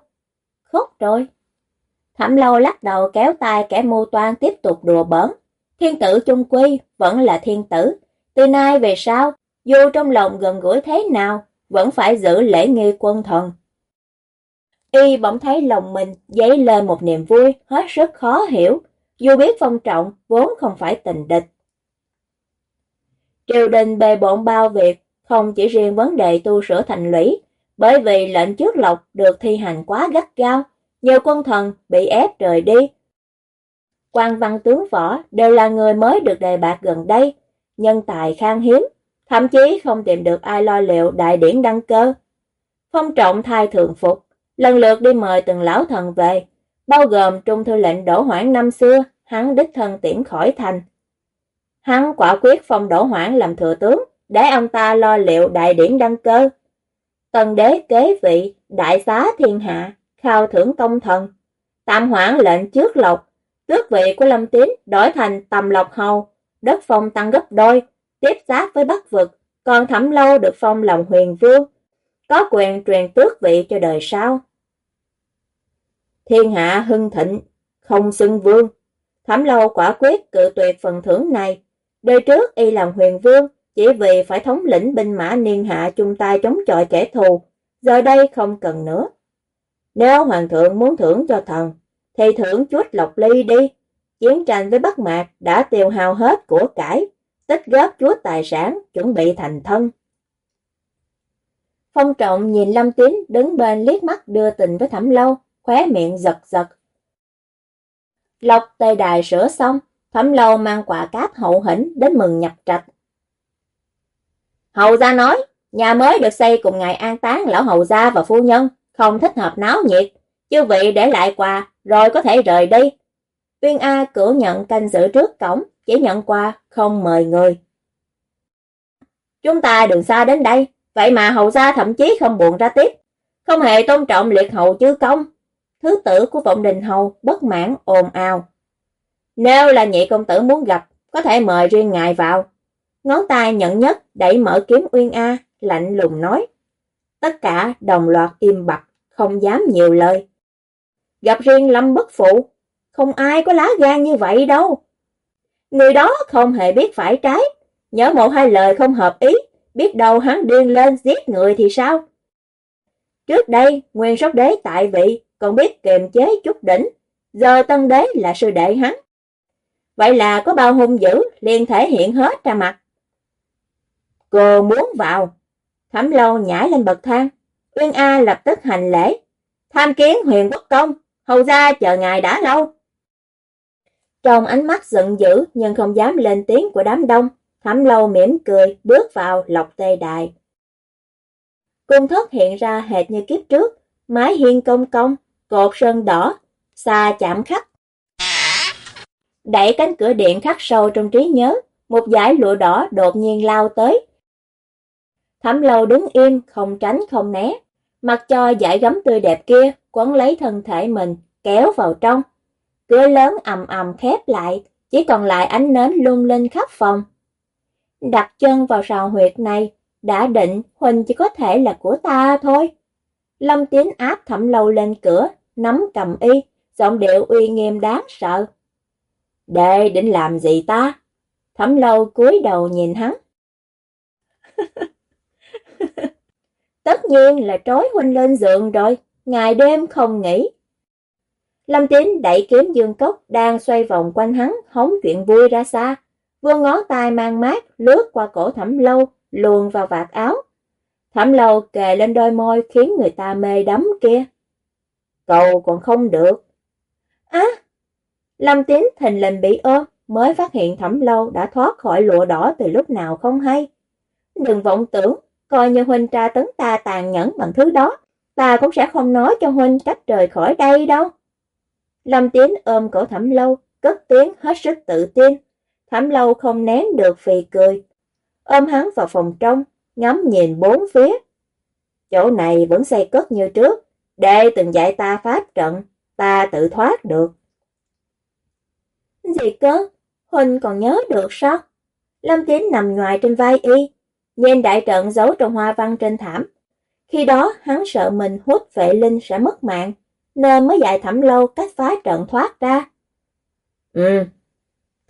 Khóc rồi. Thẩm lâu lắc đầu kéo tay kẻ mưu toan tiếp tục đùa bỡn. Thiên tử chung quy vẫn là thiên tử. Từ nay về sau, dù trong lòng gần gũi thế nào, vẫn phải giữ lễ nghi quân thần. Y bỗng thấy lòng mình dấy lên một niềm vui hết sức khó hiểu, dù biết phong trọng vốn không phải tình địch. Triều đình bề bộn bao việc, không chỉ riêng vấn đề tu sửa thành lũy, bởi vì lệnh trước lộc được thi hành quá gắt gao, nhiều quân thần bị ép rời đi. quan văn tướng võ đều là người mới được đề bạc gần đây, nhân tài khan hiếm, thậm chí không tìm được ai lo liệu đại điển đăng cơ. Phong trọng thay thường phục, lần lượt đi mời từng lão thần về, bao gồm trung thư lệnh đổ hoãn năm xưa, hắn đích thân tiễn khỏi thành. Hắn quả quyết phong đổ hoãn làm thừa tướng, để ông ta lo liệu đại điển đăng cơ. Tần đế kế vị, đại xá thiên hạ, khao thưởng công thần. Tạm hoãn lệnh trước lộc, tước vị của Lâm Tín đổi thành tầm lộc hầu, đất phong tăng gấp đôi, tiếp giáp với Bắc vực, còn Thẩm Lâu được phong lòng huyền vương, có quyền truyền tước vị cho đời sau. Thiên hạ hưng thịnh, không xưng vương. Thẩm Lâu quả quyết cự tuyệt phần thưởng này. Đời trước y làm huyền vương, chỉ vì phải thống lĩnh binh mã niên hạ chung tay chống chọi kẻ thù, giờ đây không cần nữa. Nếu hoàng thượng muốn thưởng cho thần, thì thưởng chút lộc ly đi. Chiến tranh với Bắc Mạc đã tiêu hao hết của cải, tích góp chúa tài sản, chuẩn bị thành thân. Phong trọng nhìn Lâm Tín đứng bên liếc mắt đưa tình với Thẩm Lâu, khóe miệng giật giật. Lộc tây đài sửa xong, Thẩm Lâu mang quả cáp hậu hĩnh đến mừng nhập trạch. Hầu gia nói, nhà mới được xây cùng ngày an táng lão hầu gia và phu nhân, không thích hợp náo nhiệt, chư vị để lại quà, rồi có thể rời đi. Uyên A cử nhận canh giữ trước cổng, chỉ nhận quà, không mời người. Chúng ta đường xa đến đây, vậy mà hầu gia thậm chí không buồn ra tiếp, không hề tôn trọng liệt hầu chư công. Thứ tử của vọng đình hầu bất mãn ồn ào. Nếu là nhị công tử muốn gặp, có thể mời riêng ngài vào. Ngón tay nhận nhất đẩy mở kiếm Uyên A, lạnh lùng nói. Tất cả đồng loạt im bặt, không dám nhiều lời. Gặp riêng Lâm Bất Phụ, không ai có lá gan như vậy đâu. Người đó không hề biết phải trái, nhớ một hai lời không hợp ý, biết đâu hắn điên lên giết người thì sao? Trước đây, nguyên sóc đế tại vị, còn biết kiềm chế chút đỉnh, giờ tân đế là sư đệ hắn. Vậy là có bao hung dữ liền thể hiện hết ra mặt. Cô muốn vào. Thẩm lâu nhảy lên bậc thang. Uyên A lập tức hành lễ. Tham kiến huyền quốc công, hầu ra chờ ngài đã lâu. Trong ánh mắt giận dữ nhưng không dám lên tiếng của đám đông, thẩm lâu mỉm cười bước vào lọc tê đại. Cung thất hiện ra hệt như kiếp trước, mái hiên công công, cột sơn đỏ, xa chạm khắc. Đẩy cánh cửa điện khắc sâu trong trí nhớ, một dải lụa đỏ đột nhiên lao tới. Thẩm lâu đứng im, không tránh không né, mặc cho dải gấm tươi đẹp kia quấn lấy thân thể mình, kéo vào trong. Cửa lớn ầm ầm khép lại, chỉ còn lại ánh nến lung linh khắp phòng. Đặt chân vào sào huyệt này, đã định Huỳnh chỉ có thể là của ta thôi. Lâm Tiến áp thẩm lâu lên cửa, nắm cầm y, giọng điệu uy nghiêm đáng sợ. Đệ định làm gì ta? Thẩm lâu cúi đầu nhìn hắn. Tất nhiên là trói huynh lên giường rồi, ngày đêm không nghỉ. Lâm Tín đẩy kiếm dương cốc đang xoay vòng quanh hắn, hóng chuyện vui ra xa. Vương ngón tay mang mát lướt qua cổ thẩm lâu, luồn vào vạt áo. Thẩm lâu kề lên đôi môi khiến người ta mê đắm kia. Cầu còn không được. Á! Lâm Tín thình lình bị ôm, mới phát hiện thẩm lâu đã thoát khỏi lụa đỏ từ lúc nào không hay. Đừng vọng tưởng, coi như huynh tra tấn ta tàn nhẫn bằng thứ đó, ta cũng sẽ không nói cho huynh cách rời khỏi đây đâu. Lâm Tiến ôm cổ thẩm lâu, cất tiếng hết sức tự tin. Thẩm lâu không nén được phì cười. Ôm hắn vào phòng trong, ngắm nhìn bốn phía. Chỗ này vẫn xây cất như trước, Đệ từng dạy ta pháp trận, ta tự thoát được. Gì cơ? Huynh còn nhớ được sao? Lâm Tín nằm ngoài trên vai y, nhìn đại trận giấu trong hoa văn trên thảm. Khi đó hắn sợ mình hút vệ linh sẽ mất mạng, nên mới dạy Thẩm Lâu cách phá trận thoát ra. Ừ.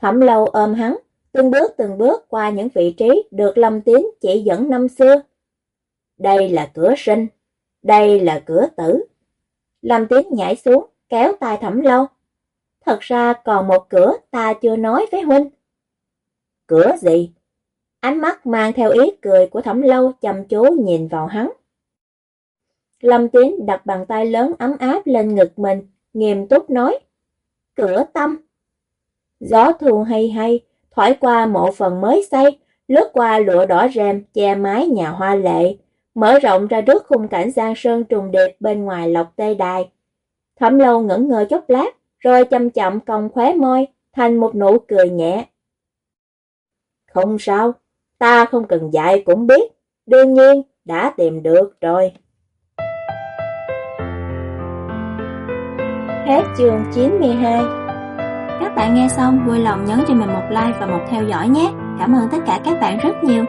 Thẩm Lâu ôm hắn, từng bước từng bước qua những vị trí được Lâm Tín chỉ dẫn năm xưa. Đây là cửa sinh, đây là cửa tử. Lâm tiến nhảy xuống, kéo tay Thẩm Lâu. Thật ra còn một cửa ta chưa nói với huynh. Cửa gì? Ánh mắt mang theo ý cười của Thẩm Lâu chăm chú nhìn vào hắn. Lâm Tiến đặt bàn tay lớn ấm áp lên ngực mình, nghiêm túc nói. Cửa tâm. Gió thu hay hay, thoải qua mộ phần mới xây, lướt qua lụa đỏ rèm che mái nhà hoa lệ, mở rộng ra trước khung cảnh giang sơn trùng điệp bên ngoài lộc tê đài. Thẩm lâu ngẩn ngơ chốc lát, rồi chậm chậm cong khóe môi, thành một nụ cười nhẹ. Không sao, ta không cần dạy cũng biết, đương nhiên đã tìm được rồi. Hết chương 92 Các bạn nghe xong vui lòng nhấn cho mình một like và một theo dõi nhé. Cảm ơn tất cả các bạn rất nhiều.